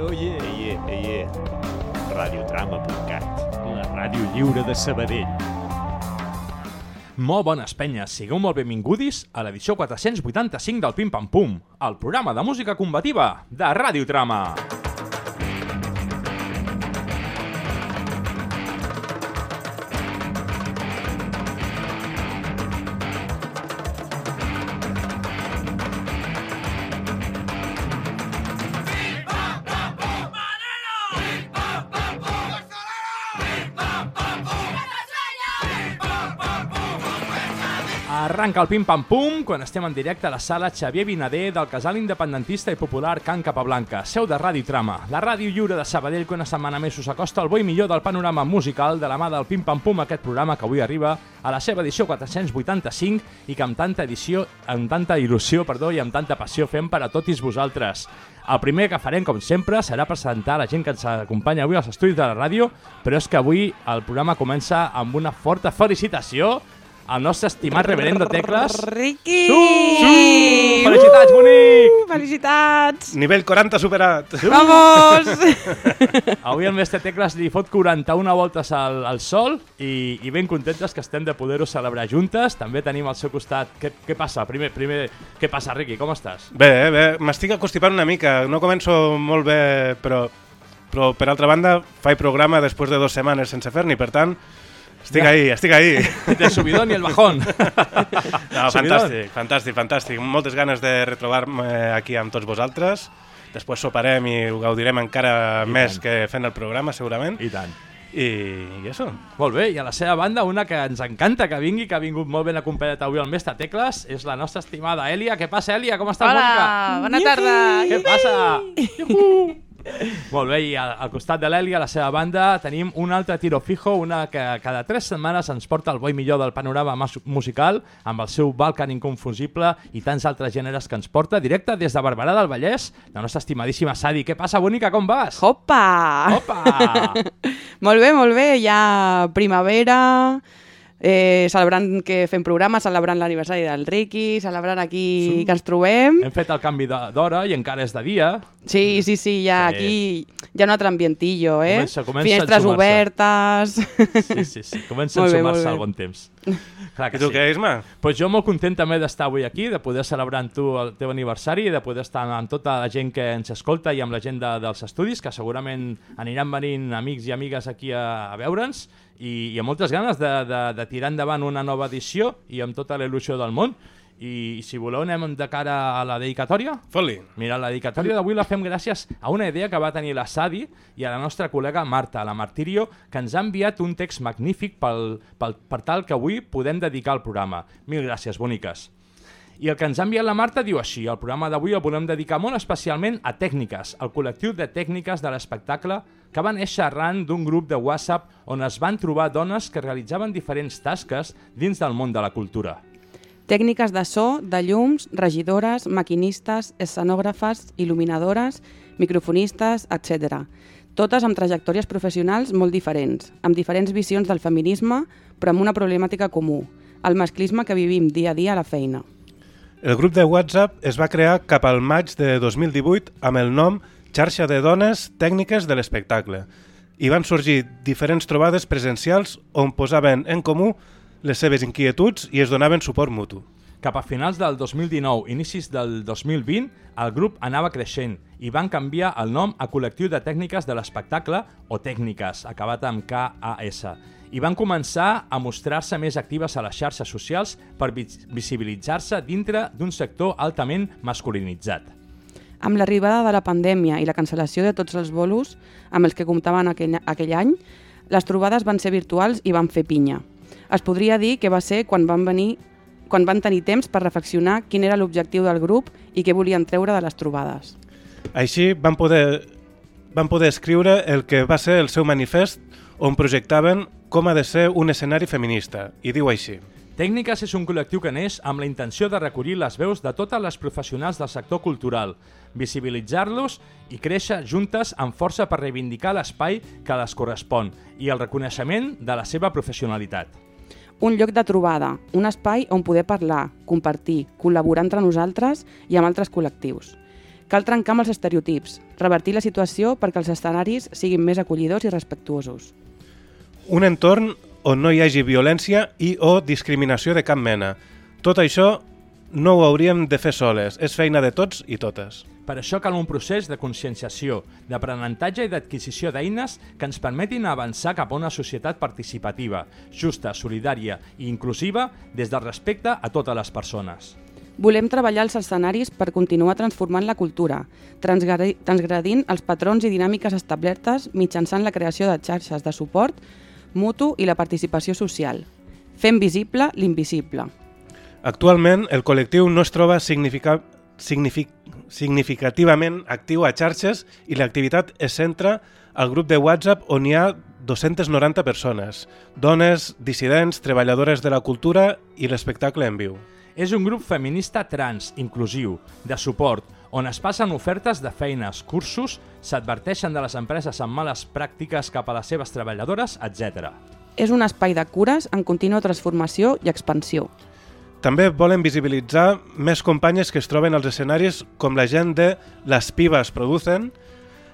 Oh yeah. Ei, ei, ei, radiotrama.cat. La ràdio lliure de Sabadell. Molt bones penyes, sigueu molt benvingudis a l'edició 485 del Pim Pam Pum, el programa de música combativa de Radiotrama. Arranca el Pim Pam Pum quan estem en directe a la sala Xavier Vinader del casal independentista i popular Can Capablanca, seu de Ràdio Trama, la ràdio lliure de Sabadell que una setmana més us acosta el bo i millor del panorama musical de la mà del Pim Pam Pum, aquest programa que avui arriba a la seva edició 485 i que amb tanta edició, amb tanta il·lusió perdó, i amb tanta passió fem per a tots vosaltres. El primer que farem, com sempre, serà presentar la gent que ens acompanya avui als estudis de la ràdio, però és que avui el programa comença amb una forta felicitació al nostre estimat reverendo Tecles. Riqui! Su! Felicitats, bonic! Uh, felicitats! Nivell 40 superat. Vamos! Avui el mestre Tecles li fot 41 voltes al, al sol i, i ben contentes que estem de poder-ho celebrar juntes. També tenim al seu costat... Què, què passa? Primer, primer, què passa, Riqui? Com estàs? Bé, bé, m'estic acostipant una mica. No començo molt bé, però, però per altra banda, faig programa després de dues setmanes sense fer-ni, per tant, estic Ja. ahí, estic ahí. El subidón i el bajón. No, fantàstic, fantàstic, fantàstic. Moltes ganes de retrobar-me aquí amb tots vosaltres. Després soparem i ho gaudirem encara I més tant. que fent el programa, segurament. I tant. I, i això. Molt bé, i a la seva banda, una que ens encanta que vingui, que ha vingut molt ben acompanyat avui el mestre Tecles, és la nostra estimada Elia. Què passa, Elia? Com estàs, Mònica? Hola, bona tarda! Què passa? Iuhu! Molt bé, i al, al costat de l'Èlia, a la seva banda, tenim un altre tiro fijo, una que cada tres setmanes ens porta el bo i millor del panorama musical, amb el seu Balkan inconfusible i tants altres gèneres que ens porta, directe des de Barberà del Vallès, la nostra estimadíssima Sadi. Què passa, bonica, com vas? Hopa! Opa! Molt bé, molt bé, ja primavera, eh, celebrant que fem programa, celebrant l'aniversari del Riqui, celebrant aquí Sí. que ens trobem. Hem fet el canvi de- d'hora i encara és de dia. Sí, sí, sí, ja Sí. aquí hi ha un altre ambientillo, eh? Comença- comença a Finestres obertes... Sí, sí, sí. Comença a Molt bé, molt sumar-se al bon temps. Clar I tu què, Isma? Pues jo molt content també d'estar avui aquí, de poder celebrar amb tu el teu aniversari i de poder estar amb tota la gent que ens escolta i amb la gent de, dels estudis, que segurament aniran venint amics i amigues aquí a, a veure'ns i, i amb moltes ganes de, de, de tirar endavant una nova edició i amb tota la il·lusió del món. I, si voleu anem de cara a la dedicatòria? Fot-li. Mira, la dedicatòria d'avui la fem gràcies a una idea que va tenir la Sadi i a la nostra col·lega Marta, la Martirio, que ens ha enviat un text magnífic pel, pel, per tal que avui podem dedicar al programa. Mil gràcies, boniques. I el que ens ha enviat la Marta diu així, el programa d'avui el volem dedicar molt especialment a Tècniques, el col·lectiu de tècniques de l'espectacle que va néixer arran d'un grup de WhatsApp on es van trobar dones que realitzaven diferents tasques dins del món de la cultura. Tècniques de so, de llums, regidores, maquinistes, escenògrafes, il·luminadores, microfonistes, etc. Totes amb trajectòries professionals molt diferents, amb diferents visions del feminisme, però amb una problemàtica comú, el masclisme que vivim dia a dia a la feina. El grup de WhatsApp es va crear cap al maig de 2018 amb el nom Xarxa de Dones Tècniques de l'Espectacle i van sorgir diferents trobades presencials on posaven en comú les seves inquietuds i es donaven suport mutu. Cap a finals del 2019, inicis del 2020, el grup anava creixent i van canviar el nom a Col·lectiu de Tècniques de l'Espectacle o Tècniques, acabat amb K-A-S, i van començar a mostrar-se més actives a les xarxes socials per vis- visibilitzar-se dintre d'un sector altament masculinitzat. Amb l'arribada de la pandèmia i la cancel·lació de tots els bolos amb els que comptaven aquell, aquell any, les trobades van ser virtuals i van fer pinya. Es podria dir que va ser quan van venir quan van tenir temps per reflexionar quin era l'objectiu del grup i què volien treure de les trobades. Així van poder, van poder escriure el que va ser el seu manifest on projectaven com ha de ser un escenari feminista, i diu així. Tècniques és un col·lectiu que neix amb la intenció de recollir les veus de totes les professionals del sector cultural, visibilitzar-los i créixer juntes amb força per reivindicar l'espai que les correspon i el reconeixement de la seva professionalitat. Un lloc de trobada, un espai on poder parlar, compartir, col·laborar entre nosaltres i amb altres col·lectius. Cal trencar amb els estereotips, revertir la situació perquè els escenaris siguin més acollidors i respectuosos. Un entorn on no hi hagi violència i o discriminació de cap mena. Tot això no ho hauríem de fer soles, és feina de tots i totes. Per això cal un procés de conscienciació, d'aprenentatge i d'adquisició d'eines que ens permetin avançar cap a una societat participativa, justa, solidària i inclusiva des del respecte a totes les persones. Volem treballar els escenaris per continuar transformant la cultura, transgredi- transgredint els patrons i dinàmiques establertes mitjançant la creació de xarxes de suport mutu i la participació social, fent visible l'invisible. Actualment, el col·lectiu no es troba significa, signific, significativament actiu a xarxes i l'activitat es centra al grup de WhatsApp on hi ha 290 persones, dones, dissidents, treballadores de la cultura i l'espectacle en viu. És un grup feminista trans, inclusiu, de suport, on es passen ofertes de feines, cursos, s'adverteixen de les empreses amb males pràctiques cap a les seves treballadores, etc. És un espai de cures en contínua transformació i expansió. També volen visibilitzar més companyes que es troben als escenaris com la gent de Les Pibes Producen,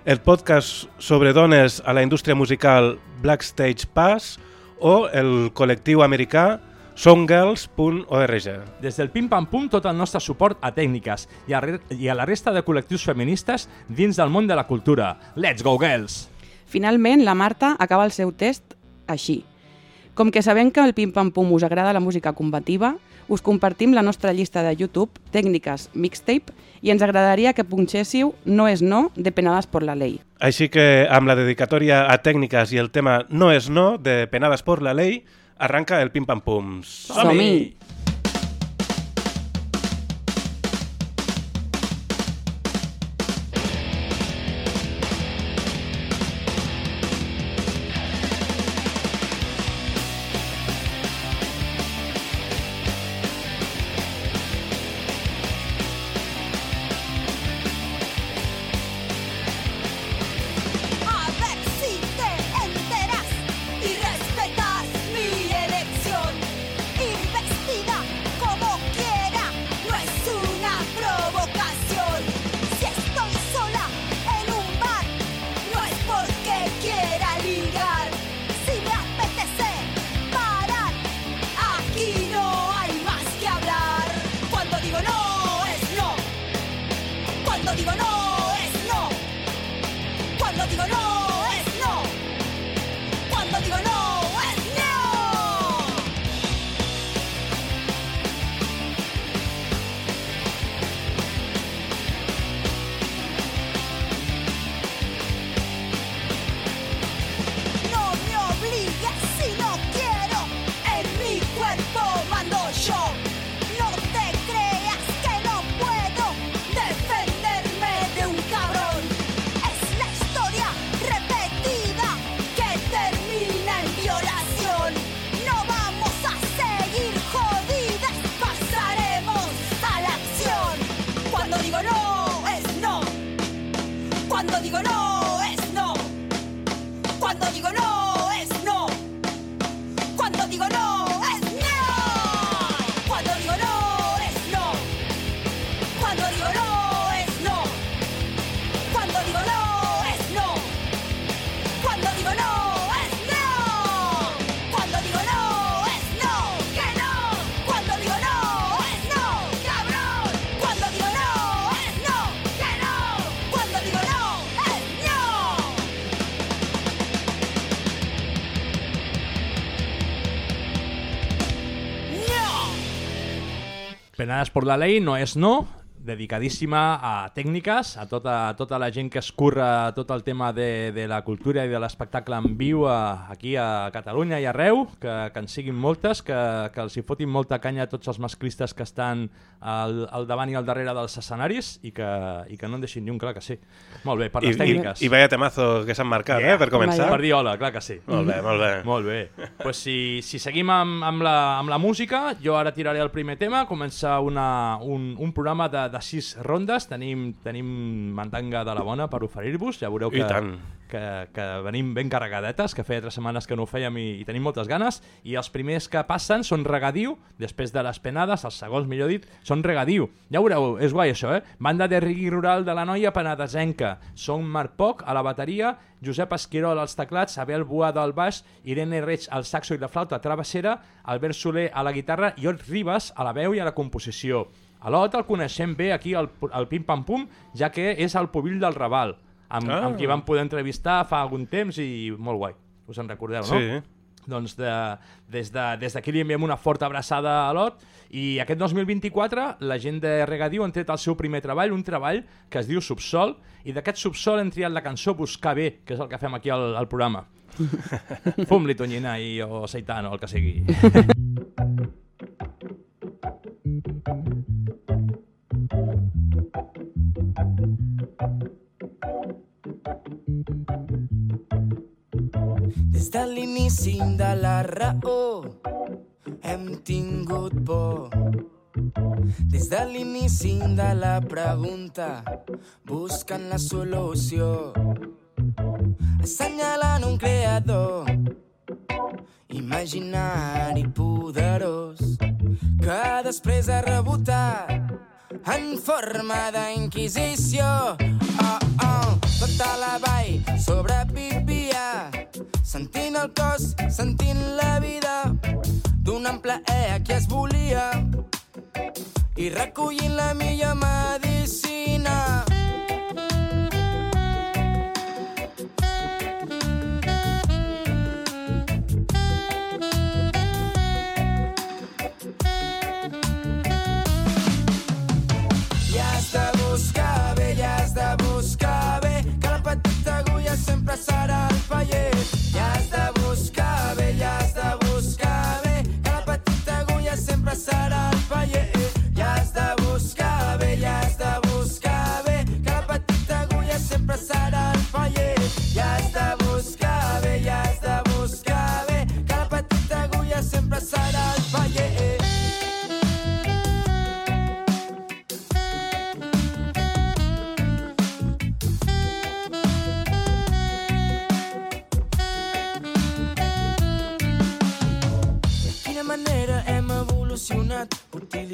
el podcast sobre dones a la indústria musical Black Stage Pass o el col·lectiu americà songgirls.org. Des del Pim Pam Pum, tot el nostre suport a tècniques i a, i a la resta de col·lectius feministes dins del món de la cultura. Let's go, girls! Finalment, la Marta acaba el seu test així. Com que sabem que el Pim Pam Pum us agrada la música combativa, us compartim la nostra llista de YouTube, tècniques mixtape, i ens agradaria que punxéssiu No és no, de Penades por la Ley. Així que, amb la dedicatòria a tècniques i el tema No és no, de Penades por la Ley, arranca el Pim Pam Pum. Som-hi! A Por la ley no és no, dedicadíssima a tècniques, a tota, a tota la gent que escurra tot el tema de, de la cultura i de l'espectacle en viu a, aquí a Catalunya i arreu, que, que en siguin moltes, que, que els hi fotin molta canya a tots els masclistes que estan al, al davant i al darrere dels escenaris i que, i que no en deixin ni un, clar que sí. Molt bé, per I, les tècniques. i, I vaya temazo que s'han marcat, Yeah. eh, per començar. Per dir hola, clar que sí. Molt bé, molt bé. Molt bé. pues si, si seguim amb, amb, la, amb la música, jo ara tiraré el primer tema, comença una, un, un programa de, de sis rondes, tenim, tenim mandanga de la bona per oferir-vos, ja veureu que, que, que venim ben carregadetes, que feia tres setmanes que no ho fèiem i, i tenim moltes ganes, i els primers que passen són regadiu, després de les penades, els segons millor dit, són regadiu. Ja veureu, és guai això, eh? Banda de rigui rural de la noia penadesenca, són Marc Poc a la bateria, Josep Esquirol als teclats, Abel Boada al baix, Irene Reig al saxo i la flauta travessera, Albert Soler a la guitarra i Ot Ribas a la veu i a la composició. A l'Ot el coneixem bé aquí al, al Pim Pam Pum, ja que és el pubill del Raval, amb, Ah. amb qui vam poder entrevistar fa algun temps i molt guai. Us en recordeu, no? Sí. Doncs de, des d'aquí de, des li enviem una forta abraçada a l'Ot i aquest 2024 la gent de Regadiu han tret el seu primer treball, un treball que es diu Subsol i d'aquest Subsol hem triat la cançó Buscar bé, que és el que fem aquí al, al programa. Fum-li tonyina i, o seitano, el que sigui. raó hem tingut por. Des de l'inici de la pregunta buscant la solució. Assenyalant un creador imaginari poderós que després ha rebotat en forma d'inquisició. Oh, oh, tota la vall sobrevivia, sentint el cos, sentint la vida, donant plaer a qui es volia i recollint la millor medicina.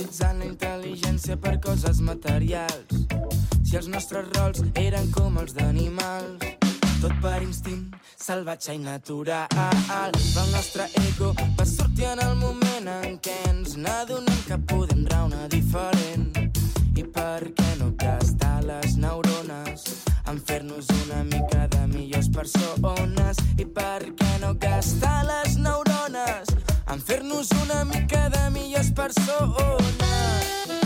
Utilitzant la intel·ligència per coses materials. Si els nostres rols eren com els d'animals, tot per instint salvatge i natural. El nostre ego va sortir en el moment en què ens n'adonem que podem raonar diferent. I per què no gastar les neurones en fer-nos una mica de millors persones? I per què no gastar les neurones en fer-nos una mica de millors persones?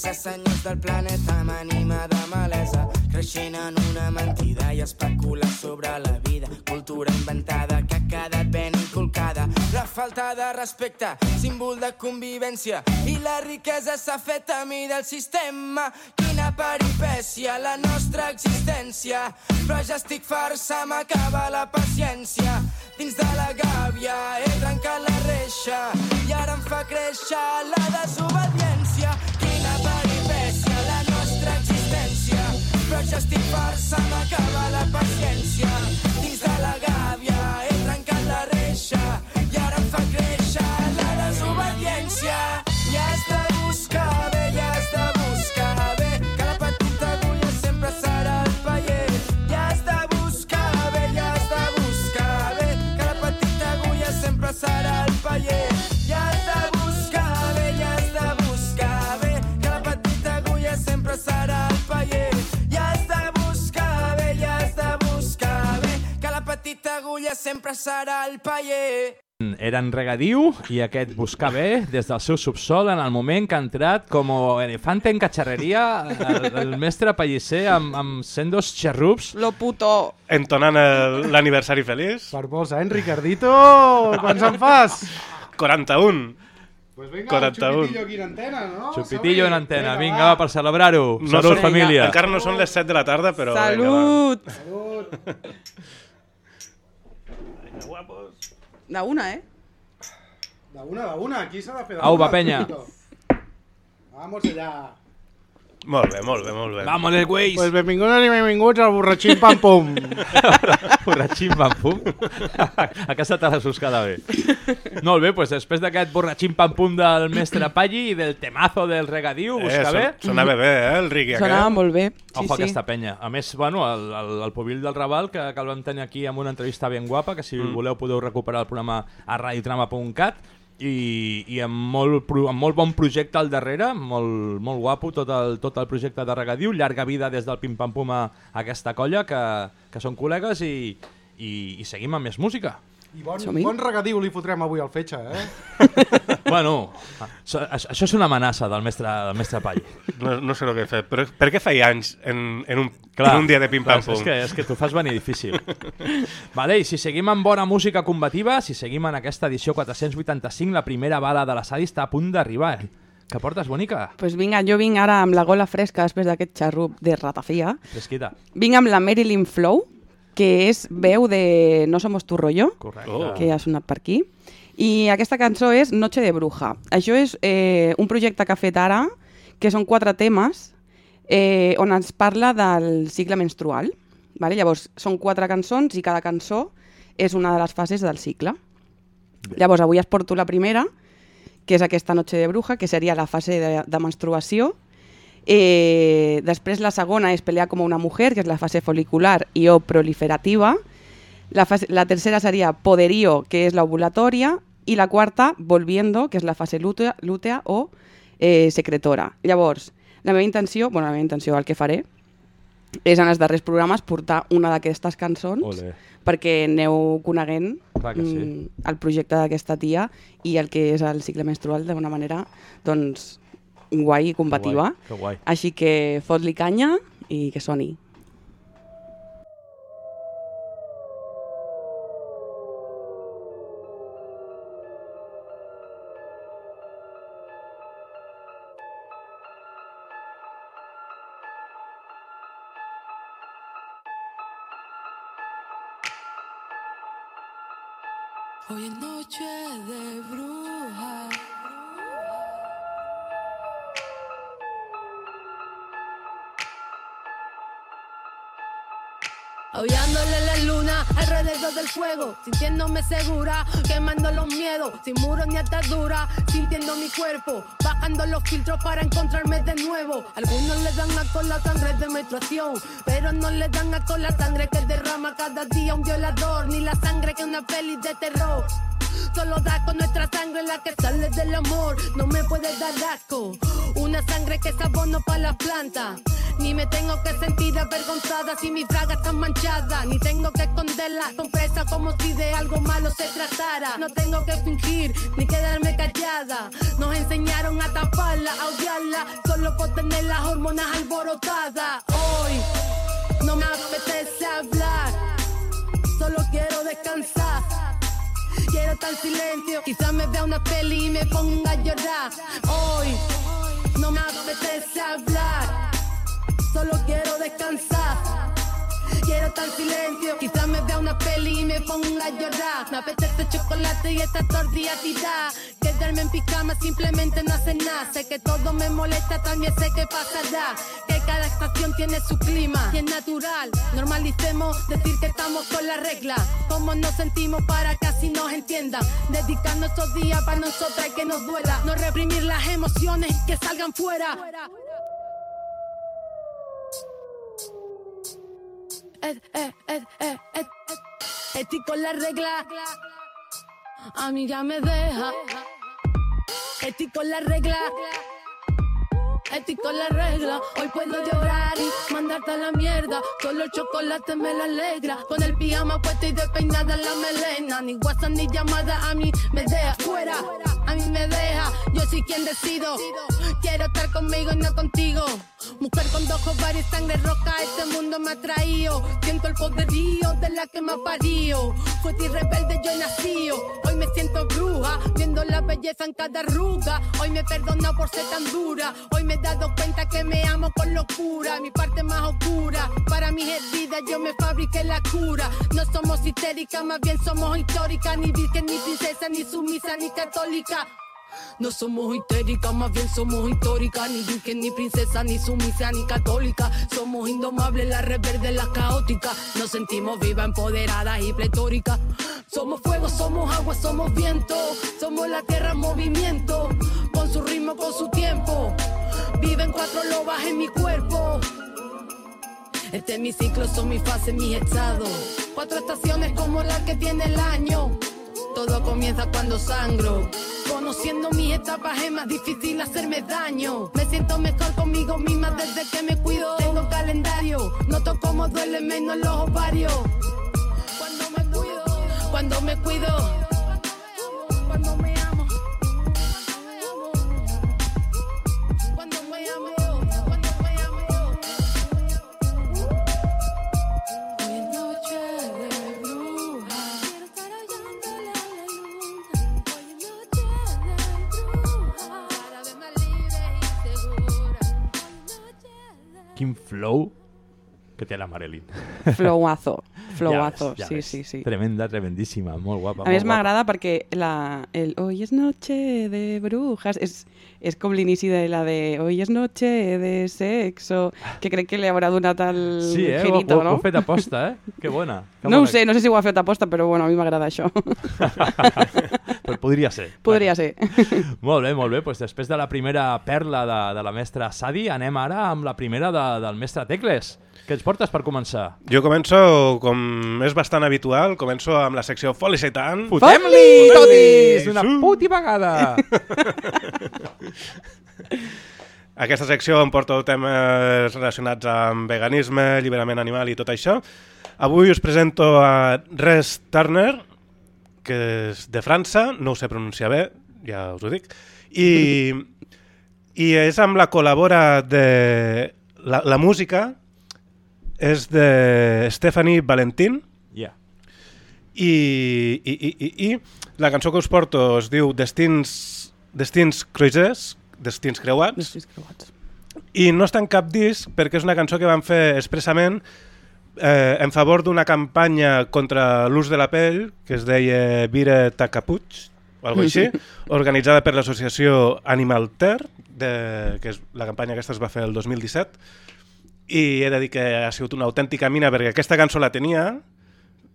Fent-se senyors del planeta amb ànima de malesa, creixent en una mentida i especular sobre la vida, cultura inventada que ha quedat ben inculcada. La falta de respecte, símbol de convivència, i la riquesa s'ha fet a mi del sistema. Quina peripècia, la nostra existència, però ja estic farsa, m'acaba la paciència. Dins de la gàbia he trencat la reixa i ara em fa créixer la desobediència. El paller. Eren regadiu i aquest buscar bé des del seu subsol en el moment que ha entrat com elefante en cacharreria el, el mestre Pellicer amb, amb sendos xerrups. Lo puto. Entonant el- l'aniversari feliç. Per molts anys, Ricardito! Quants en fas? 41. Pues vinga, 41. un xupitillo aquí en antena, no? Xupitillo en antena. Vinga, va, per celebrar-ho. No Salut, són- família. Encara no són les 7 de la tarda, però... Salut! Salut. Vinga, va. Guapos. De una, eh? De una, de una, aquí s'ha de fer de Au, una, va, penya. Ricardito. Vamos allá. Molt bé, molt bé, molt bé. Vamos, les güeis. Pues benvingudes i benvinguts al borratxín pam pum. Borratxim pam pum. Aquesta te l'has buscada bé. Molt bé, doncs després d'aquest borratxim pam pum del mestre Palli i del temazo del regadiu, Eh, busca bé. son, sonava bé, eh, el Riqui Sonava aquest. molt bé. Sí, Ojo a sí. aquesta penya. A més, bueno, el, el, el Pobil del Raval, que, que el vam tenir aquí amb una entrevista ben guapa, que si mm. voleu podeu recuperar el programa a radiotrama.cat i, i amb, molt, amb molt bon projecte al darrere, molt, molt guapo tot el, tot el projecte de regadiu, llarga vida des del Pim Pam Pum a aquesta colla, que, que són col·legues i, i, i seguim amb més música. I bon, bon regadiu li fotrem avui al fetge, eh? bueno, això, això és una amenaça del mestre, del mestre Pall. No, no sé el que he fet, però per què feia anys en, en, un, en un dia de clar, pim-pam-pum? És que, és que t'ho fas venir difícil. vale, I si seguim amb bona música combativa, si seguim en aquesta edició 485, la primera bala de l'assadi està a punt d'arribar. Eh? Que portes, bonica? Pues vinga, jo vinc ara amb la gola fresca després d'aquest xarrup de ratafia. Fresquita. Vinc amb la Marilyn Flow, que és veu de No Somos Tu Rollo, Correcte. Oh. que ha sonat per aquí. I aquesta cançó és Noche de Bruja. Això és eh, un projecte que ha fet ara, que són quatre temes, eh, on ens parla del cicle menstrual. Vale? Llavors, són quatre cançons i cada cançó és una de les fases del cicle. Llavors, avui es porto la primera, que és aquesta Noche de Bruja, que seria la fase de, de menstruació. Eh, després la segona és Pelear com una mujer, que és la fase folicular i o proliferativa. La, fase, la tercera seria Poderío, que és la ovulatoria. I la quarta, Volviendo, que és la fase lútea, lútea o eh, secretora. Llavors, la meva intenció, bueno, la meva intenció, el que faré, és en els darrers programes portar una d'aquestes cançons Ole. perquè aneu coneguent sí. mm, el projecte d'aquesta tia i el que és el cicle menstrual d'una manera doncs, guai i combativa. Que guai. Així que fot-li canya i que soni. Hoy es noche de bruja. Aullándole la luna alrededor del fuego, sintiéndome segura, quemando los miedos, sin muros ni ataduras, sintiendo mi cuerpo, bajando los filtros para encontrarme de nuevo. Algunos le dan a con la sangre de menstruación, pero no le dan a con la sangre que derrama cada día un violador, ni la sangre que una peli de terror. Solo da con nuestra sangre la que sale del amor. No me puede dar asco. Una sangre que es abono para las plantas. Ni me tengo que sentir avergonzada si mi fraga está manchada. Ni tengo que esconderla con presa como si de algo malo se tratara. No tengo que fingir ni quedarme callada. Nos enseñaron a taparla, a odiarla, solo por tener las hormonas alborotadas. Hoy no me apetece hablar, solo quiero descansar. Quiero estar en silencio, quizás me vea una peli y me ponga a llorar. Hoy no me apetece hablar, solo quiero descansar. Quiero estar en silencio, quizás me vea una peli y me ponga a llorar. Me apetece chocolate y esta tortilla tirar. Quedarme en pijama simplemente no hace nada. Sé que todo me molesta, también sé que pasará. Que cada estación tiene su clima y es natural. Normalicemos decir que estamos con la regla. Cómo nos sentimos para que así nos entiendan. Dedicando estos días para nosotras que nos duela. No reprimir las emociones que salgan fuera. Eh, eh, eh, eh, con la regla. A mí ya me deja. Estoy con la regla. Estoy con la regla, hoy puedo llorar y mandarte a la mierda. Solo el chocolate me la alegra. Con el pijama puesto y despeinada la melena. Ni WhatsApp ni llamada a mí me deja fuera. A mí me deja, yo soy quien decido. Quiero estar conmigo y no contigo. Mujer con dos ovarios sangre roja, este mundo me ha traído. Siento el poderío de la que me ha parido. Fue ti rebelde, yo nací. Hoy me siento bruja, viendo la belleza en cada arruga. Hoy me perdono por ser tan dura. Hoy me he dado cuenta que me amo con locura. Mi parte más oscura. Para mis heridas yo me fabriqué la cura. No somos histéricas, más bien somos históricas. Ni virgen, ni princesa, ni sumisa, ni católica. No somos histéricas, más bien somos históricas. Ni virgen, ni princesa, ni sumisa, ni católica. Somos indomables, la rebelde, la caótica. Nos sentimos vivas, empoderadas y pletóricas. Somos fuego, somos agua, somos viento. Somos la tierra en movimiento. Con su ritmo, con su tiempo. Viven cuatro lobas en mi cuerpo. Este es mi ciclo, son mis fases, mis estados. Cuatro estaciones como la que tiene el año. Todo comienza cuando sangro. Conociendo mis etapas es más difícil hacerme daño. Me siento mejor conmigo misma desde que me cuido. Tengo calendario, noto cómo duele menos los ovarios. Cuando me cuido, cuando me cuido. Cuando me flow que té la Marilyn. Flowazo, Ja flowazo, ves, ja sí, ves. sí, sí. Tremenda, tremendíssima, molt guapa. A més m'agrada perquè la, el Hoy es noche de brujas és, és com l'inici de la de Hoy es noche de sexo, que crec que li haurà donat el Sí, eh? girito, ho, ho, no? ho he fet aposta, eh? Que bona. Que No ho bona. sé, no sé si ho ha fet aposta, però bueno, a mi m'agrada això. Però podria ser. Podria ser. Molt bé, molt bé. Pues després de la primera perla de, de la mestra Sadi, anem ara amb la primera de, del mestre Tecles. Què ens portes per començar? Jo començo, com és bastant habitual, començo amb la secció Felicitant. Fotem-li, Fotem-li! Una puti vegada! Aquesta secció em porto temes relacionats amb veganisme, alliberament animal i tot això. Avui us presento a Res Turner, que és de França, no ho sé pronunciar bé, ja us ho dic, i, i és amb la col·labora de... La, la música és de Stephanie Valentin, Yeah. i, i, i, i, i la cançó que us porto es diu Destins, Destins Cruisers, Destins Creuats, i no està en cap disc perquè és una cançó que van fer expressament eh, en favor d'una campanya contra l'ús de la pell que es deia Vire Tacapuig o alguna així, organitzada per l'associació Animal Ter, de, que és la campanya aquesta es va fer el 2017, i he de dir que ha sigut una autèntica mina perquè aquesta cançó la tenia,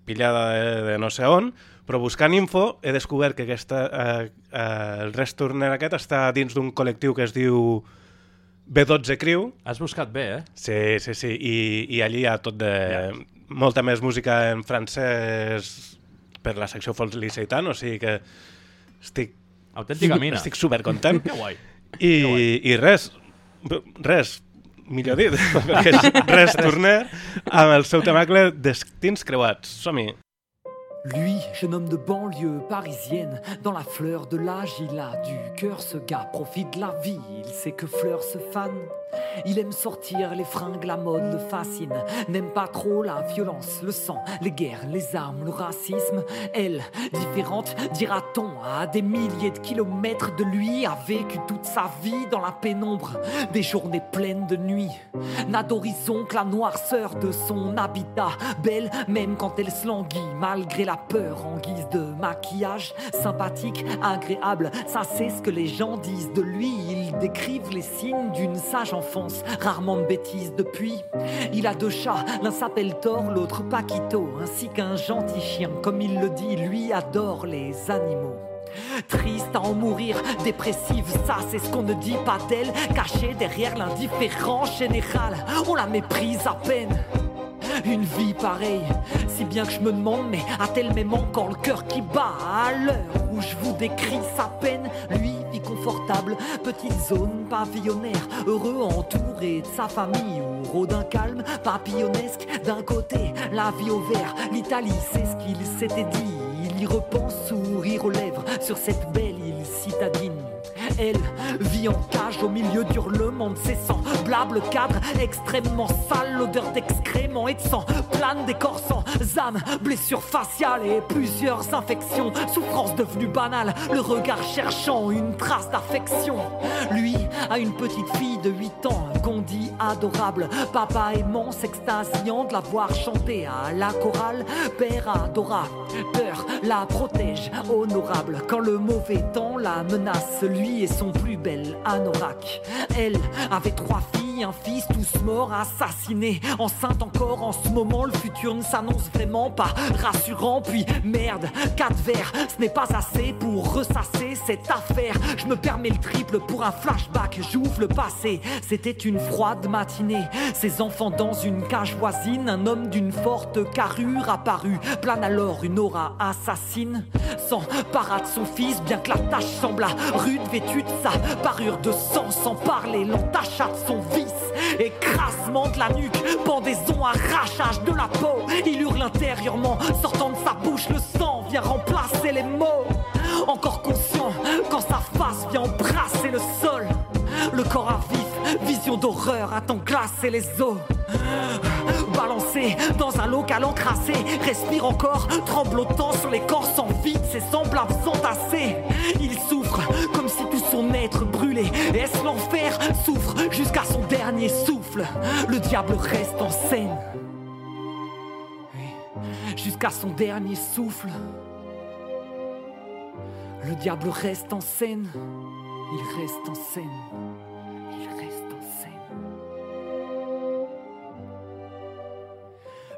pillada de, de no sé on, però buscant info he descobert que aquesta, eh, eh, el Rest Turner aquest està dins d'un col·lectiu que es diu B12 Crew, Has buscat bé, eh? Sí, sí, sí, i, i allí hi ha tot de... molta més música en francès per la secció Felicitant, o sigui que estic, Autèntica mina. estic supercontent. Que guai. I, I res, res, millor dit, perquè és res Turner amb el seu temacle Destins Creuats. Som-hi. Lui, jeune homme de banlieue parisienne, dans la fleur de l'âge, il a du cœur, ce gars profite de la vie, il sait que Fleur se fan. Il aime sortir, les fringues, la mode le fascine, n'aime pas trop la violence, le sang, les guerres, les armes, le racisme. Elle, différente, dira-t-on, à des milliers de kilomètres de lui, a vécu toute sa vie dans la pénombre, des journées pleines de nuit. N'a d'horizon que la noirceur de son habitat, belle même quand elle se languit, malgré la peur en guise de maquillage, sympathique, agréable, ça c'est ce que les gens disent de lui. Ils décrivent les signes d'une sage enfance, rarement de bêtises depuis. Il a deux chats, l'un s'appelle Thor, l'autre Paquito, ainsi qu'un gentil chien, comme il le dit, lui adore les animaux. Triste à en mourir, dépressive, ça c'est ce qu'on ne dit pas d'elle, cachée derrière l'indifférence générale, on la méprise à peine. Une vie pareille Si bien que je me demande, mais a-t-elle même encore le cœur qui bat À l'heure où je vous décris sa peine, lui vit confortable, petite zone pavillonnaire, heureux entouré de sa famille, ou rôde calme papillonnesque. D'un côté, la vie au vert, l'Italie, c'est ce qu'il s'était dit. Il y repense, sourire aux lèvres, sur cette belle île citadine. Elle vit en cage au milieu d'hurlements de ses semblables cadres extrêmement sales, l'odeur d'excréments et de sang plane des corps sans âme, blessures faciales et plusieurs infections, souffrance devenue banale, le regard cherchant une trace d'affection. Lui a une petite fille de 8 ans qu'on dit adorable, papa aimant, s'extasiant de la voir chanter à la chorale, père adorateur la protège, honorable, quand le mauvais temps la menace, lui son plus bel anorak. Elle avait trois filles, un fils, tous morts, assassinés, enceinte encore. En ce moment, le futur ne s'annonce vraiment pas rassurant, puis merde, quatre verres, ce n'est pas assez pour ressasser cette affaire, je me permets le triple pour un flashback, j'ouvre le passé, c'était une froide matinée, ses enfants dans une cage voisine, un homme d'une forte carrure apparu, plane alors une aura assassine, s'empara de son fils, bien que la tâche sembla rude, vêtue sa parure de sang, sans parler, l'entacha de son vice, écrasement de la nuque, pendaison, arrachage de la peau, il hurle intérieurement, sortant de sa bouche, le sang vient remplacer les mots, encore conscient, quand sa face vient embrasser le sol, le corps à vif, vision d'horreur, attend glacer les os. Balancé dans un local encrassé, respire encore, tremblotant sur les corps sans vide, ses semblables s'entasser. Il souffre être brûlait. Est-ce l'enfer Souffre jusqu'à son dernier souffle? Le diable reste en scène. Jusqu'à son dernier souffle. Le diable reste en scène. Il reste en scène.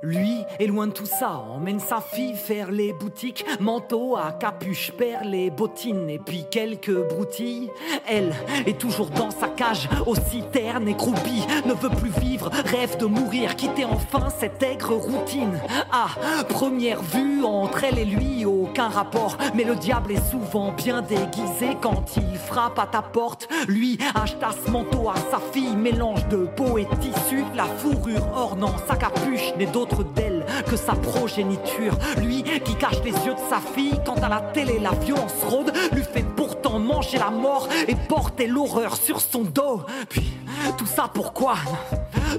Lui est loin de tout ça, emmène sa fille faire les boutiques, manteau à capuche, perd les bottines et puis quelques broutilles. Elle est toujours dans sa cage, aussi terne et croupie, ne veut plus vivre, rêve de mourir, quitter enfin cette aigre routine. À première vue, entre elle et lui, aucun rapport, mais le diable est souvent bien déguisé quand il frappe à ta porte. Lui acheta ce manteau à sa fille, mélange de peau et tissu, la fourrure ornant sa capuche n'est d'autre d'elle que sa progéniture. Lui qui cache les yeux de sa fille quand à la télé la violence rôde, lui fait manger la mort et porter l'horreur sur son dos. Puis tout ça pourquoi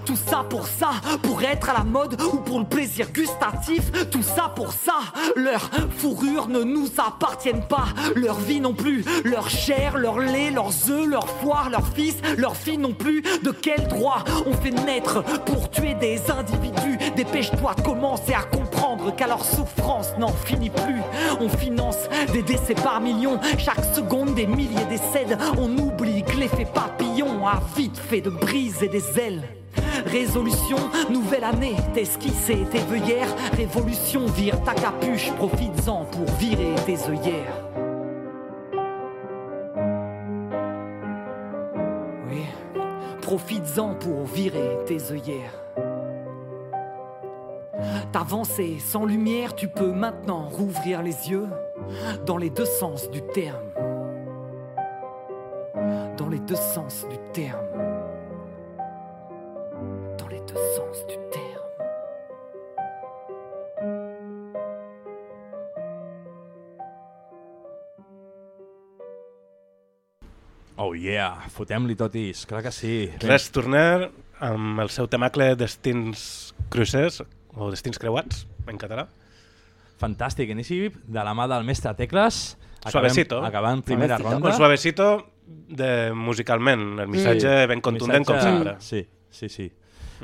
Tout ça pour ça, pour être à la mode ou pour le plaisir gustatif. Tout ça pour ça, leurs fourrures ne nous appartiennent pas, leur vie non plus, leur chair, leur lait, leurs œufs, leur foire, leurs fils, leurs filles non plus. De quel droit on fait naître pour tuer des individus? Dépêche-toi de commencer à comprendre qu'à leur souffrance n'en finit plus. On finance des décès par millions, chaque seconde des milliers décèdent. On oublie que l'effet papillon a vite fait de briser des ailes. Résolution, nouvelle année, t'esquisser tes veuillères. Révolution, vire ta capuche, profites-en pour virer tes œillères. Oui, profites-en pour virer tes œillères. T'avancer sans lumière, tu peux maintenant rouvrir les yeux dans les deux sens du terme. Dans les deux sens du terme. Dans les deux sens du terme. Oh yeah, fotem-li totis, clar que sí. Res Turner amb el seu temacle Destins Crucers o Destins Creuats en català. Fantàstic, inici de la mà del mestre Tecles. Suavecito. Acabant primera Un ronda. suavecito de, musicalment, el missatge ben contundent com Missatge- sempre. Sí, sí, sí.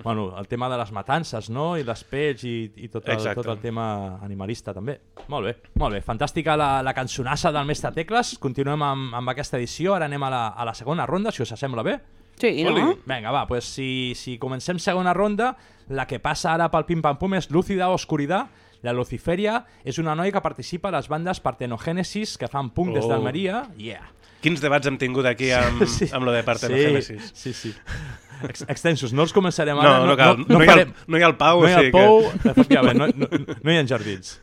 Bueno, el tema de les matances, no? I les pets i, i tot, el, Exacte. tot el tema animalista, també. Molt bé, molt bé. Fantàstica la, la cançonassa del mestre Tecles. Continuem amb, amb aquesta edició. Ara anem a la, a la segona ronda, si us sembla bé. Sí, no? Vinga, va, pues si, si comencem segona ronda, la que passa ara pel pim-pam-pum és Lúcida Oscuridad, la Luciferia és una noia que participa a les bandes Partenogènesis que fan punk oh. des d'Almeria. Yeah. Quins debats hem tingut aquí amb, sí. amb lo de Partenogénesis. Sí, sí. sí. Ex extensos, no els començarem ara. No, no, cal. no, no, no, hi, ha, no hi ha el Pau. No hi ha el Pau, que... no, no, no hi ha jardins.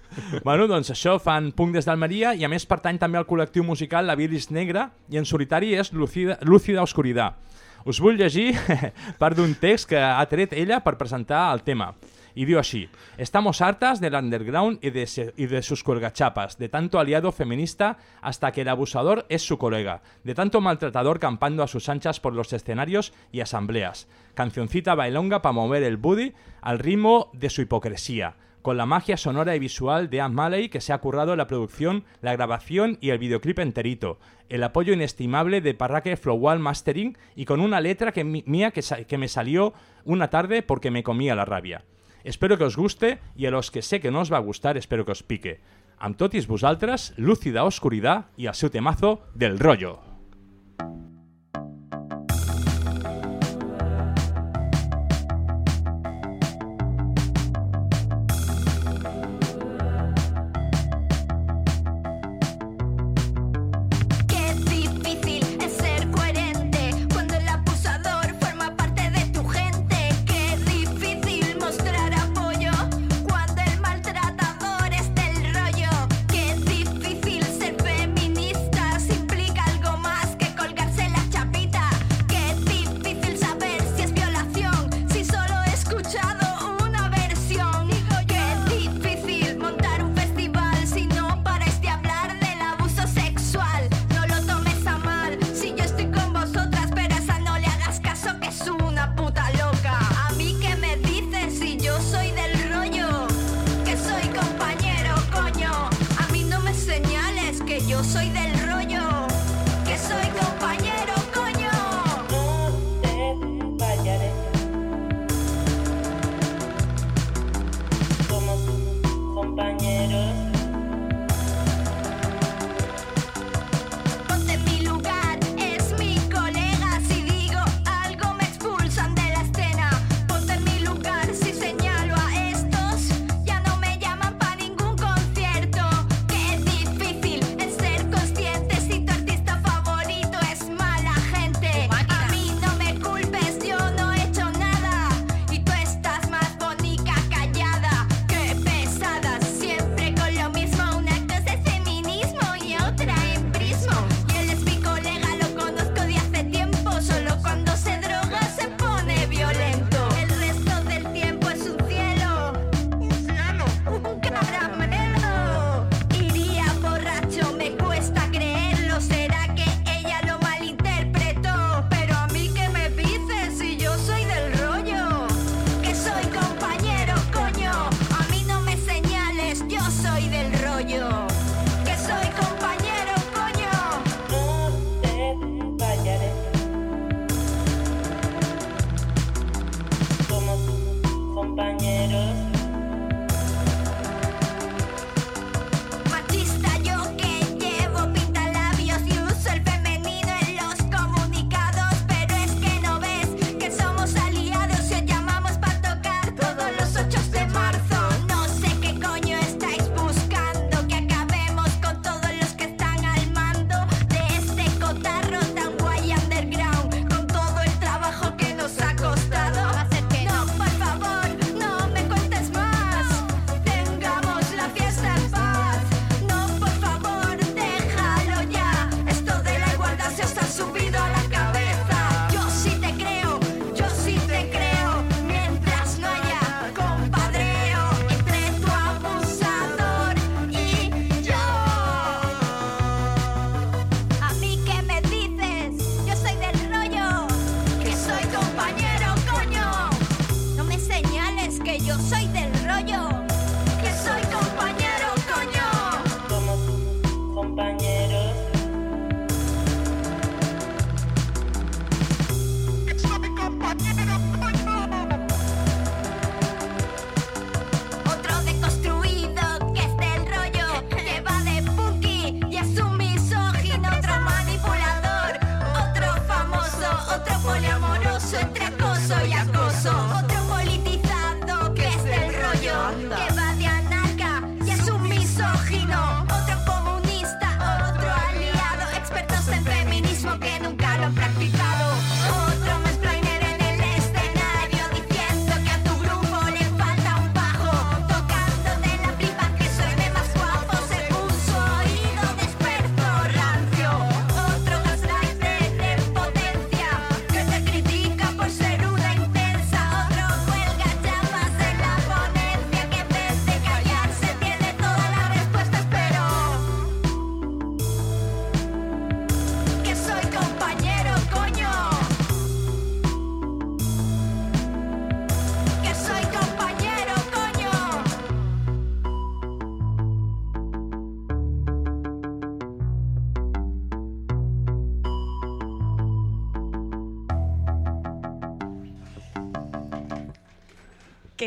Bueno, doncs això, fan punk des d'Almeria i a més pertany també al col·lectiu musical La Viris Negra i en solitari és Lucida, Lúcida Oscuridad Us vull llegir part d'un text que ha tret ella per presentar el tema. Y dio así, estamos hartas del underground y de, sus colgachapas, de tanto aliado feminista hasta que el abusador es su colega, de tanto maltratador campando a sus anchas por los escenarios y asambleas. Cancioncita bailonga para mover el booty al ritmo de su hipocresía con la magia sonora y visual de Anne Malley que se ha currado la producción, la grabación y el videoclip enterito, el apoyo inestimable de Parraque Flowal Mastering y con una letra que mía que, que me salió una tarde porque me comía la rabia. Espero que os guste y a los que sé que no os va a gustar espero que os pique. Amb totis vosaltres, lúcida oscuridad y a su temazo del rollo.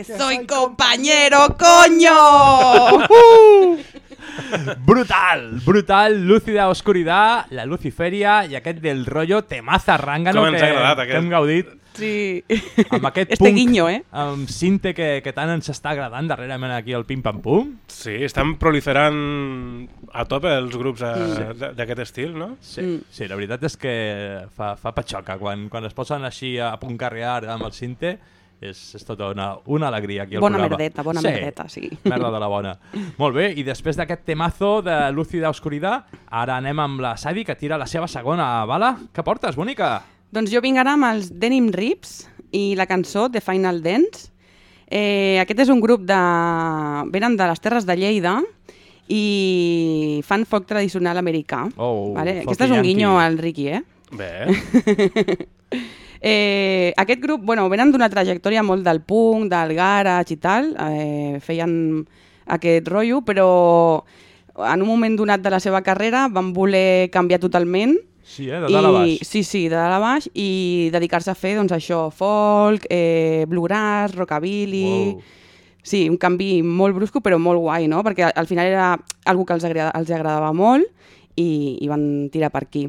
Soy compañero, coño! Brutal, brutal, lúcida oscuridad, la luciferia i aquest del rollo temaza rangano Com ens que, ha agradat, que aquest. hem gaudit Sí. amb aquest Este punk, guiño, eh? amb cinte que, que tant ens està agradant darrerament aquí al Pim Pam Pum. Sí, estan proliferant a tope els grups eh, d- d'aquest estil, no? Sí, Mm. sí, la veritat és que fa, fa patxoca. Quan, quan es posen així a puncarrear amb el cinte és, és tota una, una alegria aquí al Bona programa. merdeta, bona sí, merdeta, sí. Merda de la bona. Molt bé, i després d'aquest temazo de Lúcida Oscuridad, ara anem amb la Sadi, que tira la seva segona bala. Què portes, bonica? Doncs jo vinc ara amb els Denim Rips i la cançó The Final Dance. Eh, aquest és un grup de... venen de les Terres de Lleida i fan folk tradicional americà. Oh, vale? Aquest és un guinyo al Ricky, eh? Bé, Eh, aquest grup, bueno, venen d'una trajectòria molt del punk, del garage i tal, eh, feien aquest rotllo, però en un moment donat de la seva carrera van voler canviar totalment Sí, eh? De dalt a baix. Sí, sí, de dalt a baix i dedicar-se a fer doncs, això, folk, eh, bluegrass, rockabilly... Wow. Sí, un canvi molt brusco però molt guai, no? Perquè al final era algo que els, agrada, els agradava molt i, i van tirar per aquí.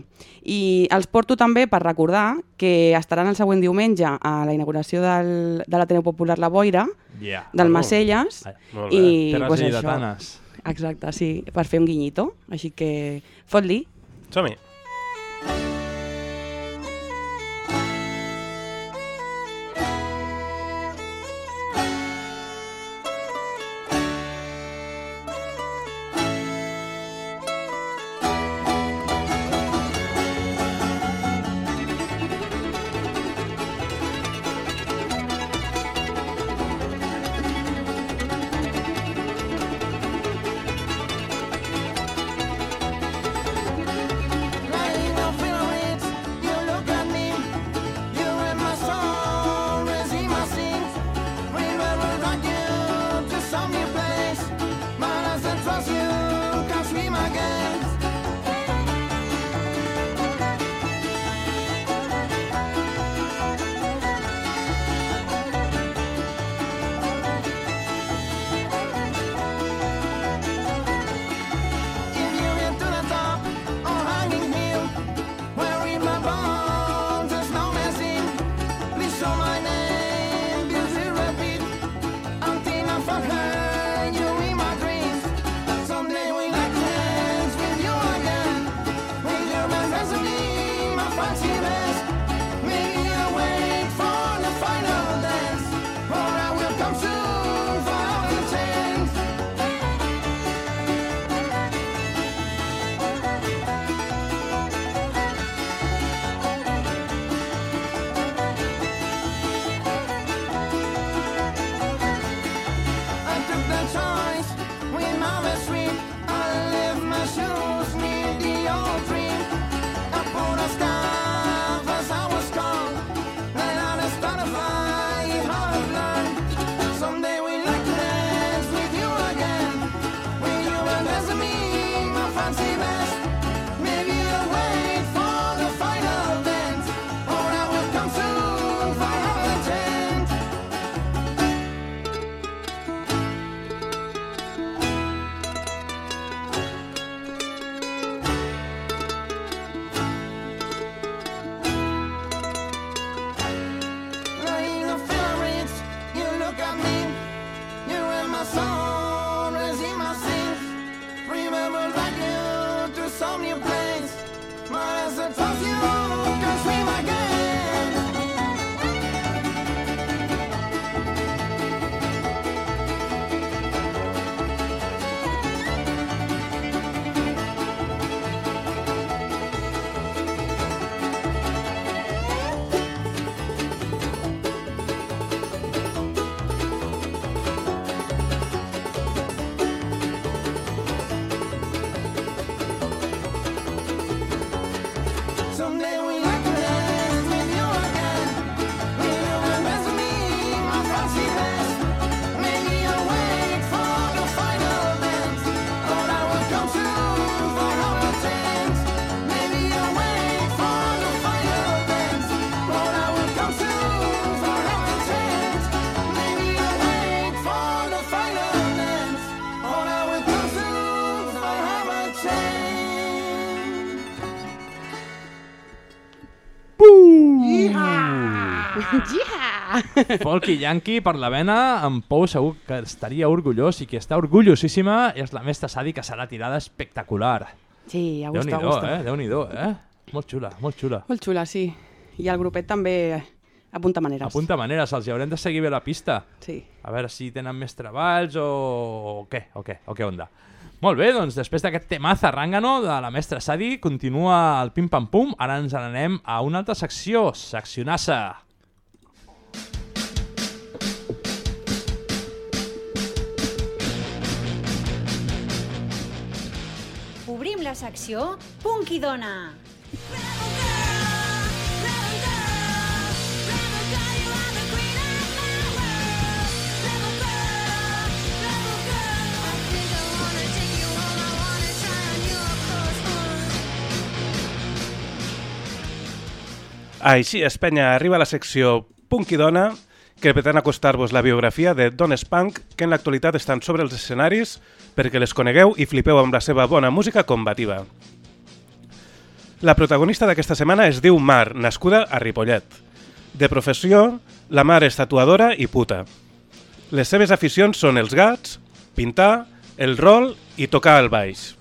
I els porto també per recordar que estaran el següent diumenge a la inauguració del, de l'Ateneu Popular La Boira, Yeah. del Oh. Macelles, molt bé. i Terres pues, això. Exacte, sí, per fer un guinyito. Així que fot-li. som-hi. Yeah! Folk i Yankee per la vena, en Pou segur que estaria orgullós i qui està orgullosíssima és la mestra Sadi que serà tirada espectacular. Sí, a gust, a gust. eh? Déu-n'hi-do, eh? Molt xula, molt xula. Molt xula, sí. I el grupet també apunta maneres. Apunta maneres, els hi haurem de seguir bé la pista. Sí. A veure si tenen més treballs o, o què, o què, o què onda. Molt bé, doncs després d'aquest temaza ràngano de la mestra Sadi, continua el pim-pam-pum. Ara ens n'anem a una altra secció, seccionassa. Secció Punk i Dona. Així es, penya, arriba la secció Punk i Dona, que pretén acostar-vos la biografia de dones punk que en l'actualitat estan sobre els escenaris perquè les conegueu i flipeu amb la seva bona música combativa. La protagonista d'aquesta setmana es diu Mar, nascuda a Ripollet. De professió, la Mar és tatuadora i puta. Les seves aficions són els gats, pintar, el rol i tocar el baix.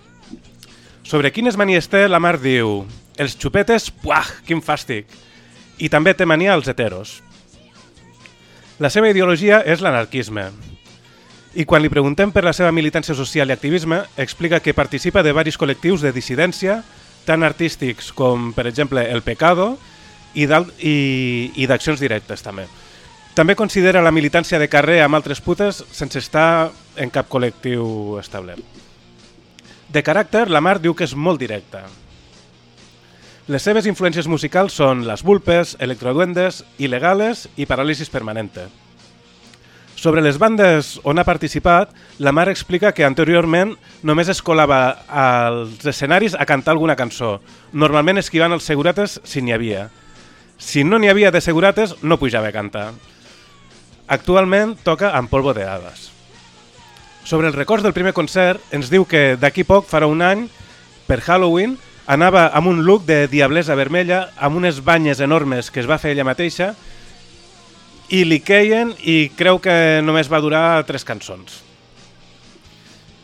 Sobre quines manies té, la Mar diu els xupetes, puah, quin fàstic. I també té mania als heteros. La seva ideologia és l'anarquisme. I quan li preguntem per la seva militància social i activisme, explica que participa de varis col·lectius de dissidència, tant artístics com, per exemple, El Pecado, i d'accions directes també. També considera la militància de carrer amb altres putes sense estar en cap col·lectiu establert. De caràcter, la Mar diu que és molt directa. Les seves influències musicals són les vulpes, electroduendes, il·legales i paràlisis permanente. Sobre les bandes on ha participat, la Mar explica que anteriorment només es colava als escenaris a cantar alguna cançó, normalment esquivant els segurates si n'hi havia. Si no n'hi havia de segurates, no pujava a cantar. Actualment toca amb polvo de hades. Sobre els records del primer concert, ens diu que d'aquí poc farà un any, per Halloween, anava amb un look de diablesa vermella, amb unes banyes enormes que es va fer ella mateixa, i li queien i creu que només va durar tres cançons.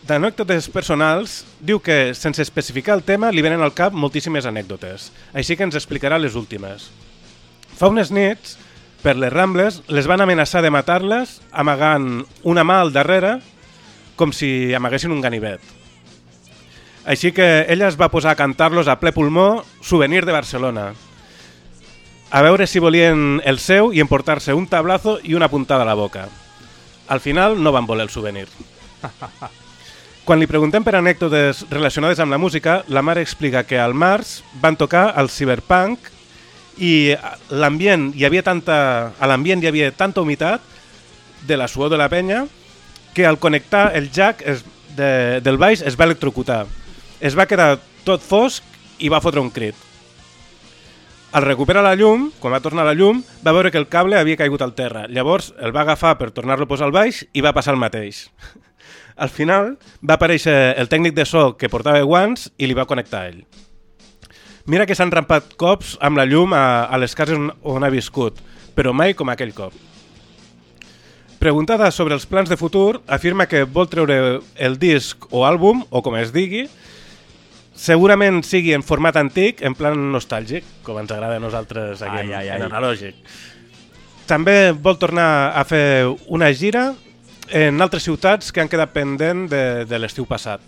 D'anècdotes personals, diu que, sense especificar el tema, li venen al cap moltíssimes anècdotes, així que ens explicarà les últimes. Fa unes nits, per les Rambles, les van amenaçar de matar-les amagant una mà al darrere com si amaguessin un ganivet. Així que ella es va posar a cantar-los a ple pulmó Souvenir de Barcelona. A veure si volien el seu i emportar-se un tablazo i una puntada a la boca. Al final no van voler el souvenir. Quan li preguntem per anècdotes relacionades amb la música, la mare explica que al març van tocar el cyberpunk i l'ambient hi havia tanta a l'ambient hi havia tanta humitat de la suor de la penya que al connectar el jack es, de, del baix es va electrocutar. Es va quedar tot fosc i va fotre un crit. Al recuperar la llum, quan va tornar la llum, va veure que el cable havia caigut al terra. Llavors el va agafar per tornar-lo a posar al baix i va passar el mateix. Al final va aparèixer el tècnic de so que portava guants i li va connectar a ell. Mira que s'han rampat cops amb la llum a, a les cases on, on ha viscut, però mai com aquell cop. Preguntada sobre els plans de futur, afirma que vol treure el disc o àlbum, o com es digui, segurament sigui en format antic, en plan nostàlgic, com ens agrada a nosaltres aquí Ai, en, ai, ai. en analògic. També vol tornar a fer una gira en altres ciutats que han quedat pendent de, de l'estiu passat.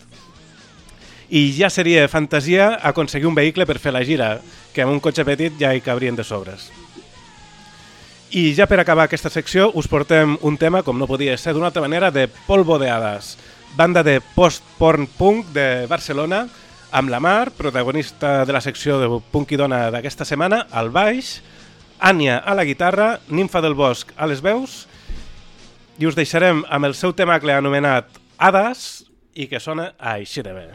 I ja seria fantasia aconseguir un vehicle per fer la gira, que amb un cotxe petit ja hi cabrien de sobres. I ja per acabar aquesta secció us portem un tema, com no podia ser d'una altra manera, de Polvo de Hadas, banda de post-porn punk de Barcelona, amb la Mar, protagonista de la secció de punk i dona d'aquesta setmana, al baix, Ània a la guitarra, Nimfa del Bosc a les veus, i us deixarem amb el seu temacle anomenat Hades i que sona així de bé.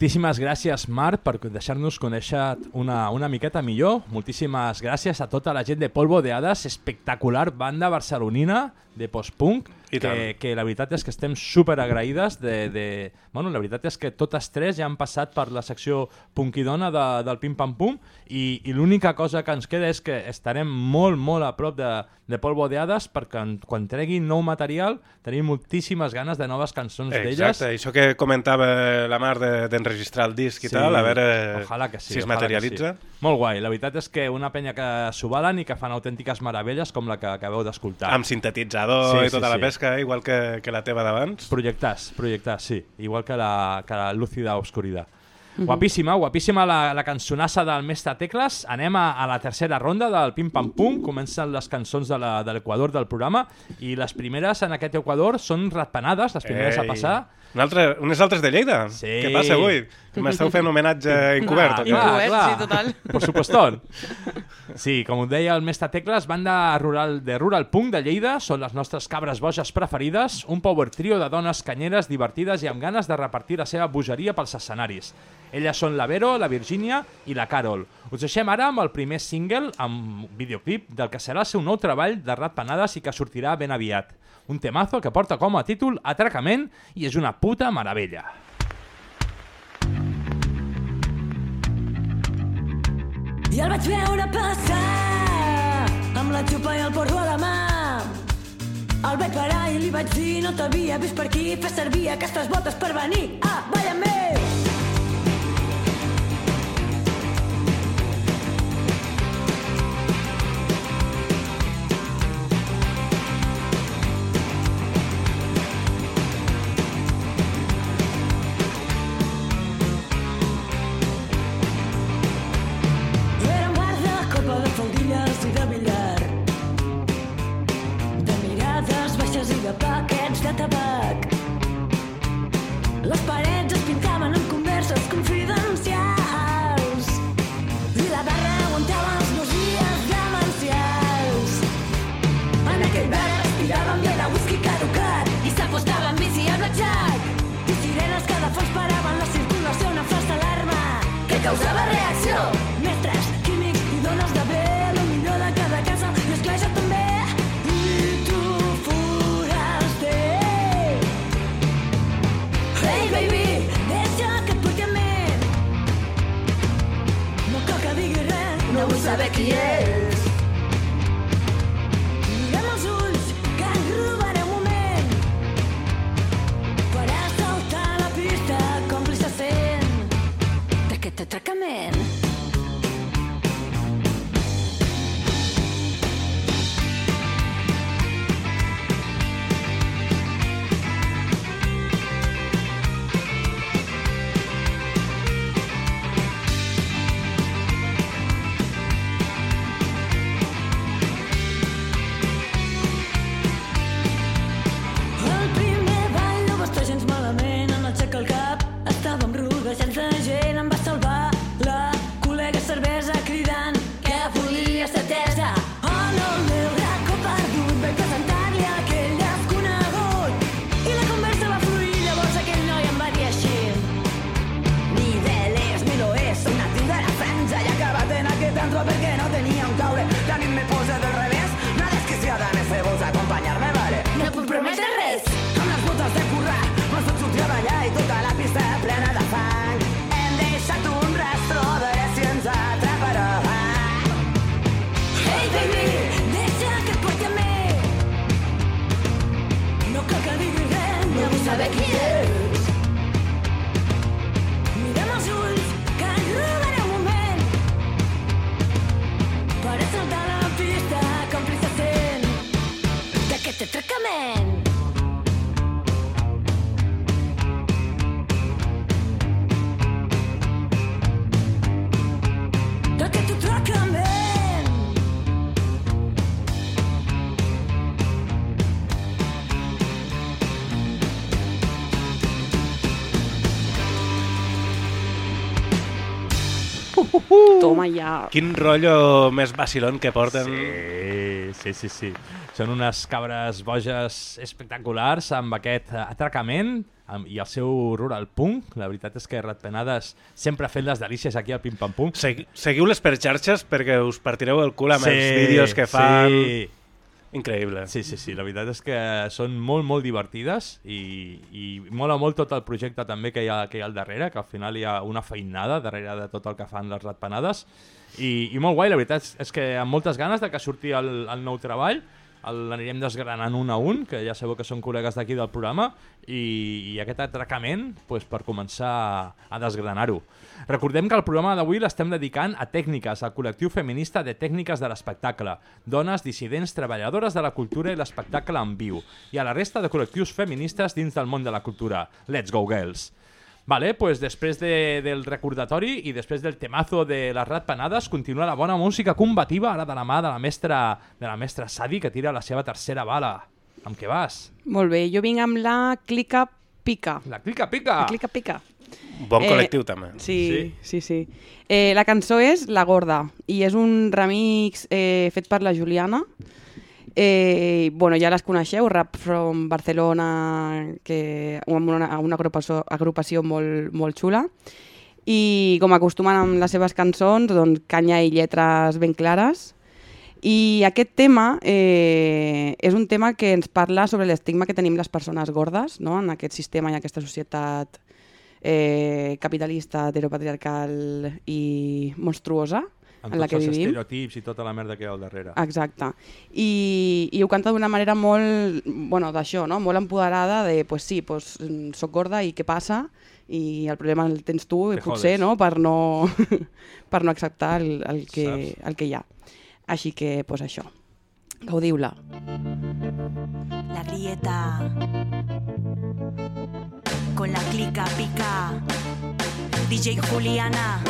Moltíssimes gràcies, Marc, per deixar-nos conèixer una, una miqueta millor. Moltíssimes gràcies a tota la gent de Polvo de Hades, espectacular banda barcelonina de post-punk, I tant. que, que la veritat és que estem super agraïdes de, de... Bueno, la veritat és que totes tres ja han passat per la secció punkidona de, del Pim Pam Pum i, i l'única cosa que ens queda és que estarem molt, molt a prop de, de Polvo de Hades perquè en, quan treguin nou material tenim moltíssimes ganes de noves cançons d'elles. Exacte, això que comentava la Mar de- d'enregistrar el disc i tal, a veure ojalà que sí, si es materialitza. sí. Molt guai, la veritat és que una penya que s'ho valen i que fan autèntiques meravelles com la que acabeu d'escoltar. Amb sintetitzador Sí, i tota sí, la sí. Pesca, igual que, que la teva d'abans. Projectars, projectars, sí. Igual que la, que la lúcida obscuridad. Guapíssima, guapíssima la, la cançonassa del Mestre Tecles. Anem a, a la tercera ronda del Pim Pam Pum. Comencen les cançons de la- de l'Equador del programa i les primeres en aquest Equador són ratpenades, les primeres a Ei. passar. Un altre, unes altres de Lleida? Sí. Què passa avui? M'esteu fent homenatge encobert. què? Encobert, sí, total. Por supuesto. Sí, com ho deia el mestre Tecles, banda rural de Rural Punk de Lleida, són les nostres cabres boges preferides, un power trio de dones canyeres divertides i amb ganes de repartir la seva bogeria pels escenaris. Elles són la Vero, la Virgínia i la Carol. Us deixem ara amb el primer single, amb videoclip, del que serà el seu nou treball de ratpenades i que sortirà ben aviat. Un temazo que porta com a títol Atracament i és una puta meravella. I el vaig veure passar amb la xupa i el porro a la mà. El vaig parar i li vaig dir no t'havia vist per aquí fer servir aquestes botes per venir a ballar amb. Toma ja. Quin rotllo més vacilón que porten. Sí, sí, sí, sí. Són unes cabres boges espectaculars amb aquest atracament, amb, i el seu rural punk. La veritat és que Ratpenades sempre ha fet les delícies aquí al Pim Pam Pum. Segui, seguiu-les per xarxes perquè us partireu el cul amb els vídeos que fan. Sí. Increïble. Sí, sí, sí, la veritat és que són molt, molt divertides i, i mola molt tot el projecte també que hi, ha, que hi ha al darrere, que al final hi ha una feinada darrere de tot el que fan les ratpenades i, i molt guai, la veritat és, que amb moltes ganes de que surti el, el nou treball l'anirem desgranant un a un, que ja sabeu que són col·legues d'aquí del programa, i, i aquest atracament pues, per començar a desgranar-ho. Recordem que el programa d'avui l'estem dedicant a tècniques, al col·lectiu feminista de tècniques de l'espectacle, dones dissidents treballadores de la cultura i l'espectacle en viu, i a la resta de col·lectius feministes dins del món de la cultura. Let's go, girls! Vale, pues després de, del recordatori i després del temazo de les ratpenades continua la bona música combativa ara de la mà de la mestra, de la mestra Sadi que tira la seva tercera bala. Amb què vas? Molt bé, jo vinc amb la Clica Pica. La Clica Pica! La Clica Pica. Bon Eh, col·lectiu, també. Sí, sí, sí. Eh, la cançó és La Gorda i és un remix eh, fet per la Juliana. Eh, bueno, ja les coneixeu, Rap from Barcelona, que amb una, una agrupació, agrupació molt, molt xula. I com acostumen amb les seves cançons, doncs canya i lletres ben clares. I aquest tema eh, és un tema que ens parla sobre l'estigma que tenim les persones gordes no? en aquest sistema i aquesta societat eh, capitalista, heteropatriarcal i monstruosa Amb en la tots que els vivim. estereotips i tota la merda que hi ha al darrere. Exacte. I, i ho canta d'una manera molt, bueno, d'això, no? molt empoderada de, pues sí, pues, mm, soc gorda i què passa? I el problema el tens tu, Te potser, jodes. no? Per no, per no acceptar el, el, que, Saps? el que hi ha. Així que, pues això. Gaudiu-la. La grieta con la clica pica. DJ Juliana.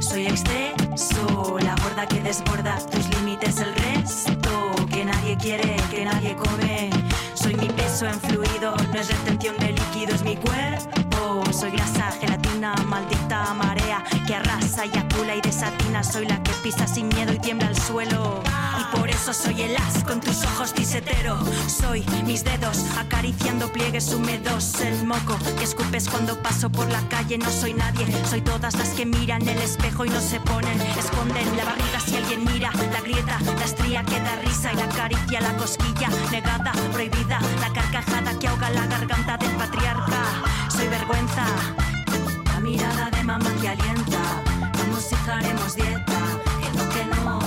Soy exceso, la gorda que desborda tus límites, el resto que nadie quiere, que nadie come. Soy mi peso en fluido, no es retención de líquidos, mi cuerpo. Soy grasa, gelatina, maldita marea que arrasa y acula y desatina. Soy la que pisa sin miedo y tiembla el suelo. Y por eso soy el as con tus ojos tisetero. Soy mis dedos acariciando pliegues húmedos. El moco que escupes cuando paso por la calle. No soy nadie, soy todas las que miran el espejo y no se ponen. Esconden la barriga si alguien mira. La grieta, la estría que da risa y la caricia, la cosquilla negada, prohibida. La carcajada que ahoga la garganta del patriarca. Soy vergüenza, la mirada de mamá que alienta. Vamos, hija, haremos dieta. Que no, que no.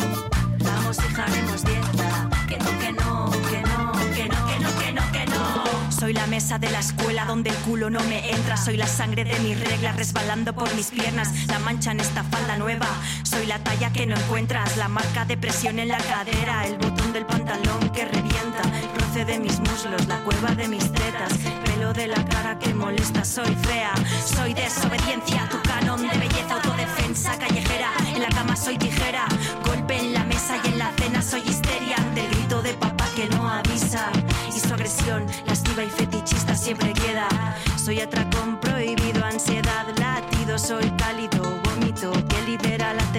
Vamos, hija, haremos dieta. Que que no, que no, que no, que no, que no, que no. Soy la mesa de la escuela donde el culo no me entra. Soy la sangre de mis reglas resbalando por mis piernas. La mancha en esta falda nueva. Soy la talla que no encuentras. La marca de presión en la cadera. El botón del pantalón que revienta. De mis muslos. La cueva de mis tetas. Pelo de la cara que molesta. Soy fea. Soy desobediencia. Tu canon de belleza. Autodefensa callejera. En la cama soy tijera. Golpe en la mesa y en la cena soy histeria. Ante el grito de papá que no avisa. Y su agresión lasciva y fetichista siempre queda. Soy atracón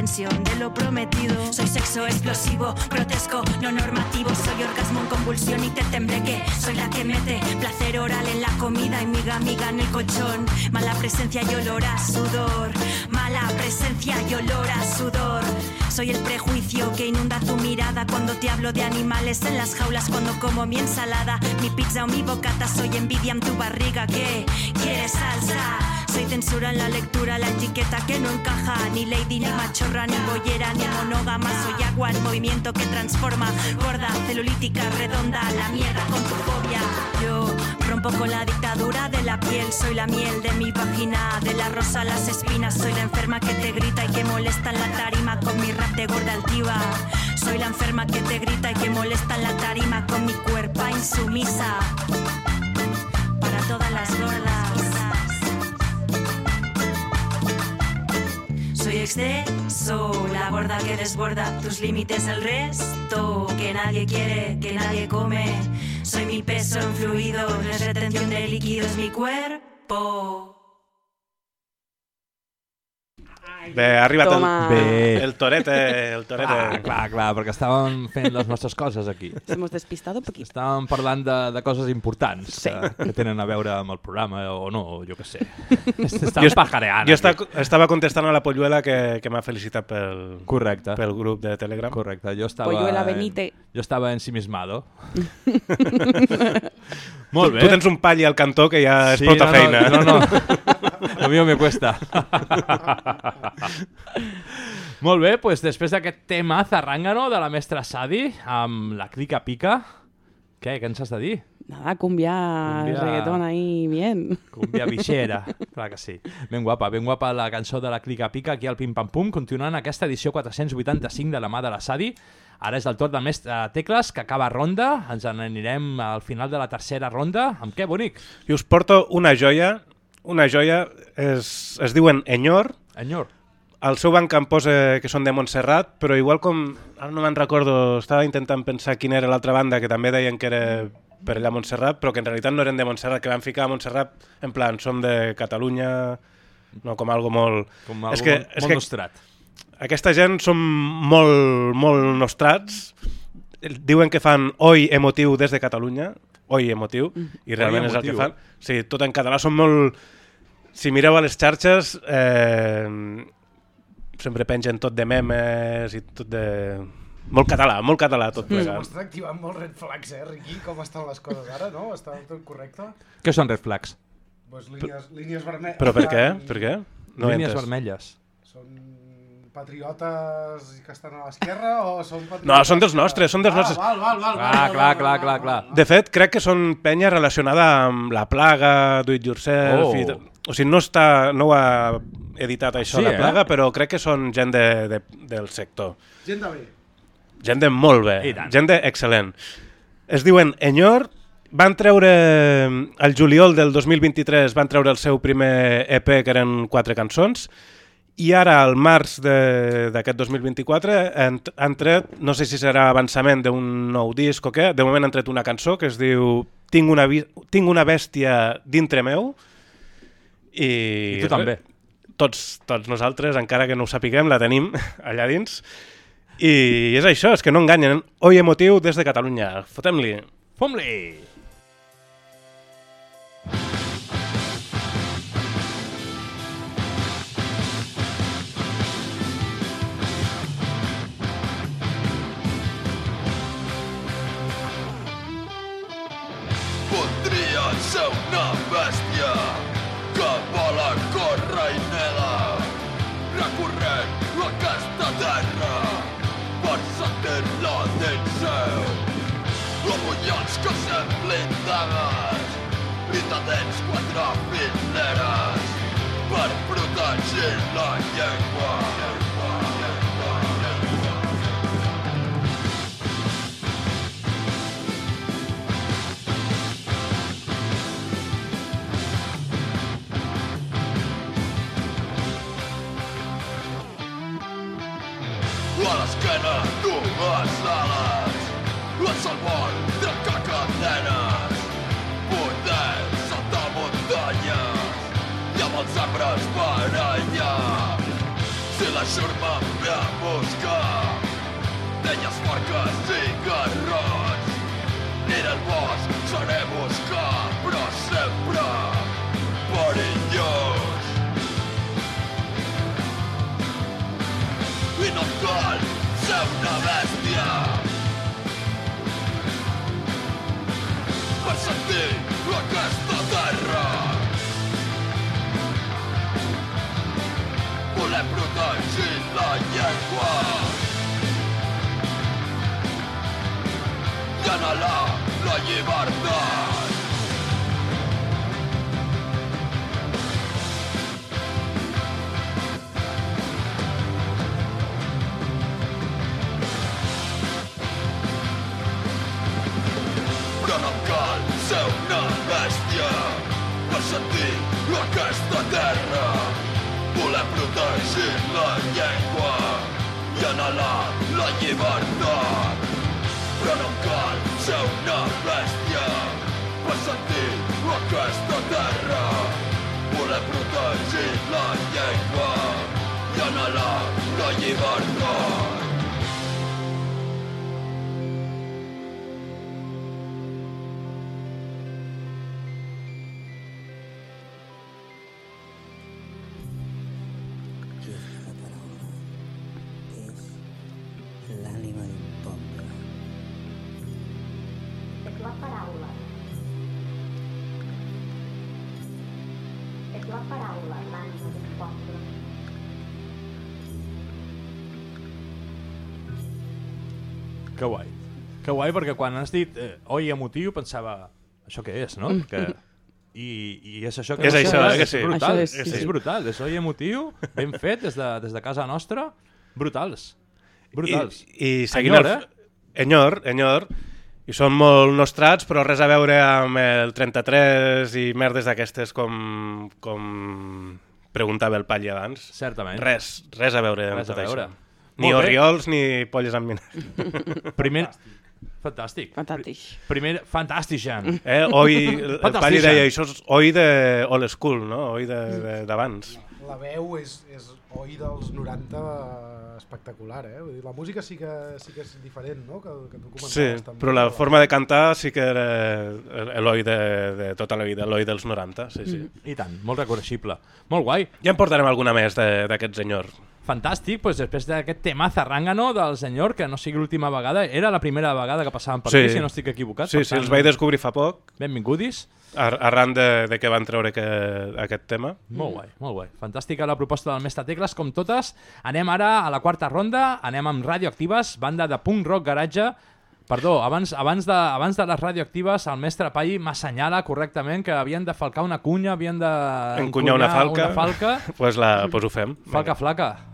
de lo prometido. Soy sexo explosivo, grotesco, no normativo. Soy orgasmo en convulsión y te tembleque. Soy la que mete placer oral en la comida y miga miga en el colchón. Mala presencia y olor a sudor. Mala presencia y olor a sudor. Soy el prejuicio que inunda tu mirada cuando te hablo de animales en las jaulas cuando como mi ensalada, mi pizza o mi bocata. Soy envidia en tu barriga que quieres salsa. Soy censura en la lectura, la etiqueta que no encaja. Ni lady, ni machorra, ni boyera, ni monógama. Soy agua en movimiento que transforma. Gorda, celulítica, redonda, la mierda con tu fobia. Yo rompo con la dictadura de la piel. Soy la miel de mi vagina, de la rosa a las espinas. Soy la enferma que te grita y que molesta en la tarima con mi rap de gorda altiva. Soy la enferma que te grita y que molesta en la tarima con mi cuerpo insumisa. Para todas las gordas. Soy exceso, la gorda que desborda tus límites, el resto que nadie quiere, que nadie come. Soy mi peso en fluido, no es retención de líquidos, mi cuerpo. Bé, ha arribat Toma. el, Bé. el torete, el torete. Clar, clar, clar, perquè estàvem fent les nostres coses aquí. Se hemos despistado un poquito. Estàvem parlant de, de coses importants Sí. que, que tenen a veure amb el programa o no, jo què sé. Jo Estàvem est- pajareant. Jo aquí. estava, estava contestant a la polluela que, que m'ha felicitat pel, Correcte. pel grup de Telegram. Correcte, jo estava... Polluela en- Benite. Jo estava ensimismado. Molt bé. tu tens un palli al cantó que ja és Sí, prou no, feina. No, no, no. Lo mío me cuesta. Molt bé, pues després d'aquest tema zarrangano de la mestra Sadi amb la clica pica, què, què ens has de dir? Nada, cumbia, Cumbia. reggaetón ahí, bien. Cumbia vixera, clar que sí. Ben guapa, ben guapa la cançó de la Clica Pica aquí al Pim Pam Pum, continuant aquesta edició 485 de la mà de la Sadi. Ara és el torn del mestre Tecles, que acaba ronda, ens en anirem al final de la tercera ronda. Amb què, bonic? I us porto una joia, una joia, es, es diuen Enyor, Enyor. el seu banc em posa que són de Montserrat, però igual com, ara no me'n recordo, estava intentant pensar quina era l'altra banda, que també deien que era per allà a Montserrat, però que en realitat no eren de Montserrat, que van ficar a Montserrat en plan, som de Catalunya, no com algo molt... Com és algo que, molt- és molt nostrat. Aquesta gent són molt, molt nostrats, diuen que fan oi emotiu des de Catalunya, oi emotiu, i realment Oi és el que emotiu, fan. Sí, tot en català, són molt... Si mireu a les xarxes, eh, sempre pengen tot de memes i tot de... Molt català, molt català tot plegat. M'estàs activant molt red flags, eh, Riqui? Com estan les coses ara, no? Està tot correcte? Què són red flags? Pues línies, línies vermelles... Però per què? Per què? No Línies entès. vermelles. Són patriotes que estan a l'esquerra o són patriotes... No, són dels nostres, són dels ah, nostres. Val, val, val, Clar, val, clar, val, clar, val, clar, val, clar. val. De fet, crec que són penya relacionada amb la plaga, do it yourself... Oh. I, o sigui, no, està, no ho ha editat això, Sí, la eh? plaga, però crec que són gent de, de, del sector. Gent de bé. Gent de molt bé, gent de excel·lent. Es diuen Enyor, van treure, el juliol del 2023 van treure el seu primer EP, que eren quatre cançons, i ara, al març de- d'aquest 2024, han, han tret, no sé si serà avançament d'un nou disc o què, de moment han tret una cançó que es diu Tinc una, tinc una bèstia dintre meu, i... I tu també. Tots, tots nosaltres, encara que no ho sapiguem, la tenim allà dins. I és això, és que no enganyen. Oi emotiu des de Catalunya. Fotem-li. Fom-li! Podria dagues i te tens quatre fileres per protegir la llengua. llengua, dues ales és el món trencar cadenes arbres barallar si la xurma em ve a buscar deies forques i garrots Era el bosc, seré buscar, però sempre perillós. I no cal ser una bèstia per sentir aquesta terra. Volem protegir la llengua i anhelar la llibertat. però no cal ser una bèstia per sentir aquesta terra. Volem protegir la llengua i anhelar la llibertat. Però no cal ser una bèstia per sentir aquesta terra. Volem protegir la llengua i anhelar la llibertat. Que guai. Que guai, perquè quan has dit eh, oi emotiu pensava, això què és, no? Que, i, I és això que... És no això, sé, eh, que sí. brutal, Això és, és, és, sí, sí. brutal, és oi emotiu, ben fet des de, des de casa nostra, brutals. Brutals. I, i seguint Enyor, el... Enyor, enyor, i són molt nostrats, però res a veure amb el 33 i merdes d'aquestes com, com preguntava el Palli abans. Certament. Res, res a veure amb Res a tot veure. això. Ni Molt bé. oriols ni polles amb vinagre. Primer... Fantàstic. Fantàstic. Primer... Fantàstic, Jan. Eh, oi, el Jan. deia, això és oi de old school, no? Oi d'abans. La veu és, és oi dels 90 espectacular, eh? Vull dir, la música sí que, sí que és diferent, no? Que, que tu comentaves Sí, també. però la forma de cantar sí que era l'oi de, de tota la vida, l'oi dels 90, sí, sí. I tant, molt reconeixible. Molt guai. Ja en portarem alguna més de- d'aquest senyor. Fantàstic, doncs després d'aquest tema zarrangano del senyor, que no sigui l'última vegada, era la primera vegada que passàvem per aquí, si no estic equivocat. Sí, per sí, els vaig descobrir fa poc. Benvingudis. Ar arran de, de que van treure que, aquest tema. Molt guai, molt guai. Fantàstica la proposta del Mestre Tecles, com totes. Anem ara a la quarta ronda, anem amb Radioactives, banda de punk rock garatge. Perdó, abans, abans, de, abans de les radioactives, el mestre Pai m'assenyala correctament que havien de falcar una cunya, havien de... Encunyar una falca. Una falca. pues, la, pues ho fem. Falca flaca.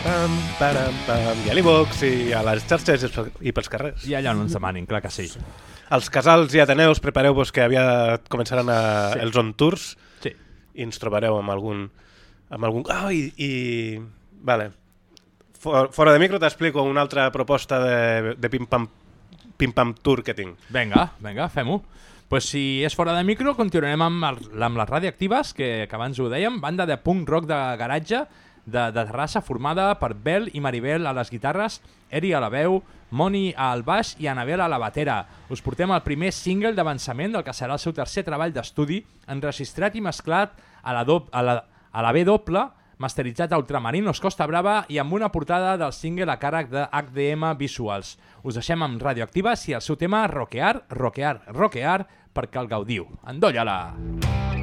Pam, param, pam. I a l'e-box i a les xarxes i pels- carrers. I allà no ens demanin, clar que sí. Els casals i ateneus, prepareu-vos que aviat començaran a, Sí. sí. els on tours sí. i ens trobareu amb algun... Amb algun... Ah, i, i... Vale. For, fora de micro t'explico una altra proposta de, de pim-pam pim -pam tour que tinc. Vinga, vinga, fem-ho. Pues si és fora de micro, continuarem amb, el, amb les radioactives, que, que abans ho dèiem, banda de punk rock de garatge de, de Terrassa formada per Bel i Maribel a les guitarres, Eri a la veu, Moni al baix i Anabel a la batera. Us portem el primer single d'avançament del que serà el seu tercer treball d'estudi, enregistrat i mesclat a la, do, a la, a la B doble, masteritzat a Ultramarinos Costa Brava i amb una portada del single a càrrec de HDM Visuals. Us deixem amb Radioactives i el seu tema Roquear, Roquear, Roquear, perquè el gaudiu. Endolla-la! Me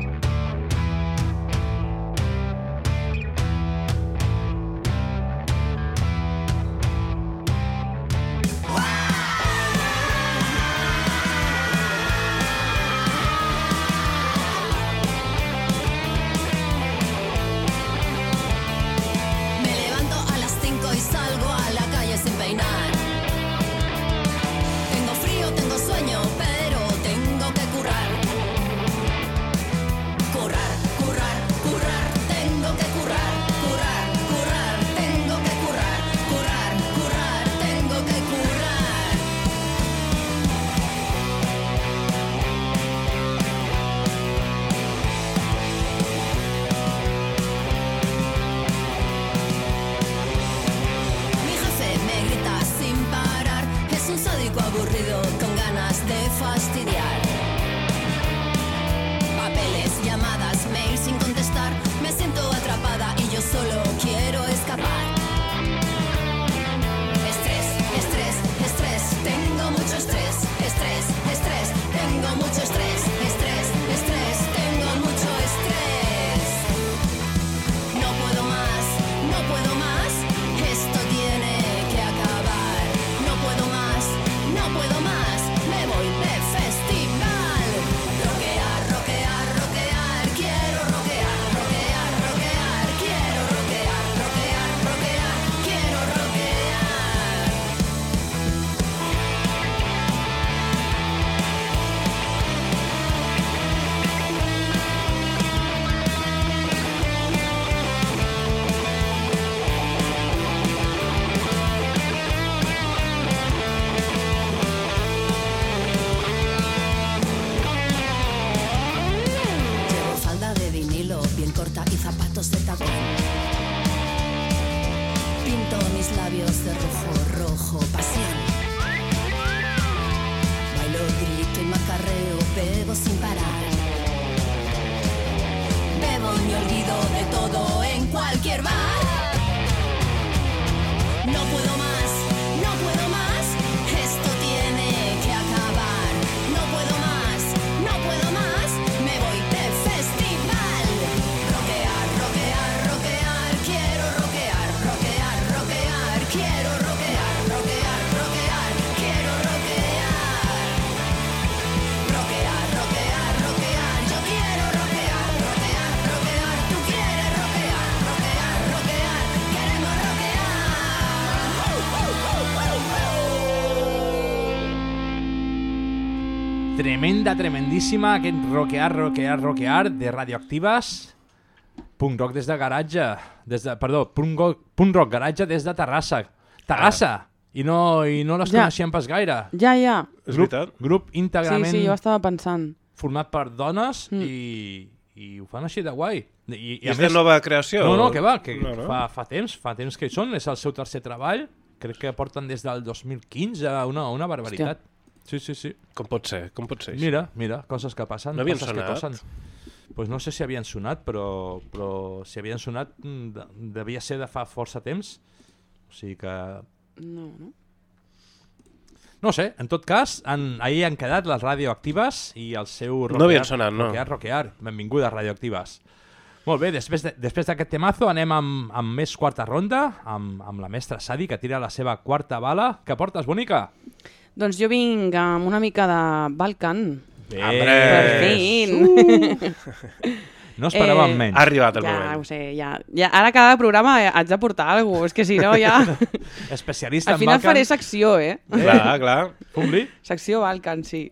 tremenda, tremendíssima, aquest rockear, rockear, rockear de Radioactives. Punk rock des de garatge, des de, perdó, punk rock, punk rock garatge des de Terrassa. Terrassa! I no, i no les Ja. coneixíem pas gaire. Ja, ja. És grup, veritat. grup Sí, íntegrament sí, jo estava pensant. format per dones Mm. i, i ho fan així de guai. I, I és de nova creació? No, no, que va, que No, no. Fa, fa temps, fa temps que hi són, és el seu tercer treball, crec que porten des del 2015, una, una barbaritat. Sí, sí, sí. Com pot ser? Com pot ser? això? Mira, mira, coses que passen. No havien coses que sonat? passen. Pues no sé si havien sonat, però, però si havien sonat mm, de, devia ser de fa força temps. O sigui que... No, no. No sé, en tot cas, han, ahir han quedat les radioactives i el seu No havien sonat, no. Rockear, rockear. Benvingudes, radioactives. Molt bé, després de- després d'aquest temazo anem amb, amb més quarta ronda, amb, amb la mestra Sadi, que tira la seva quarta bala. Què portes, bonica? Doncs jo vinc amb una mica de Balkan. Bé. Per fin. Uh! No esperàvem menys. Ha arribat el ja, moment. ho sé, ja, ja. Ara cada programa haig de portar alguna cosa, és que si no ja... Especialista Al en final Balkan. faré secció, eh? Clar, clar. Fum-li. Secció Balkan, sí.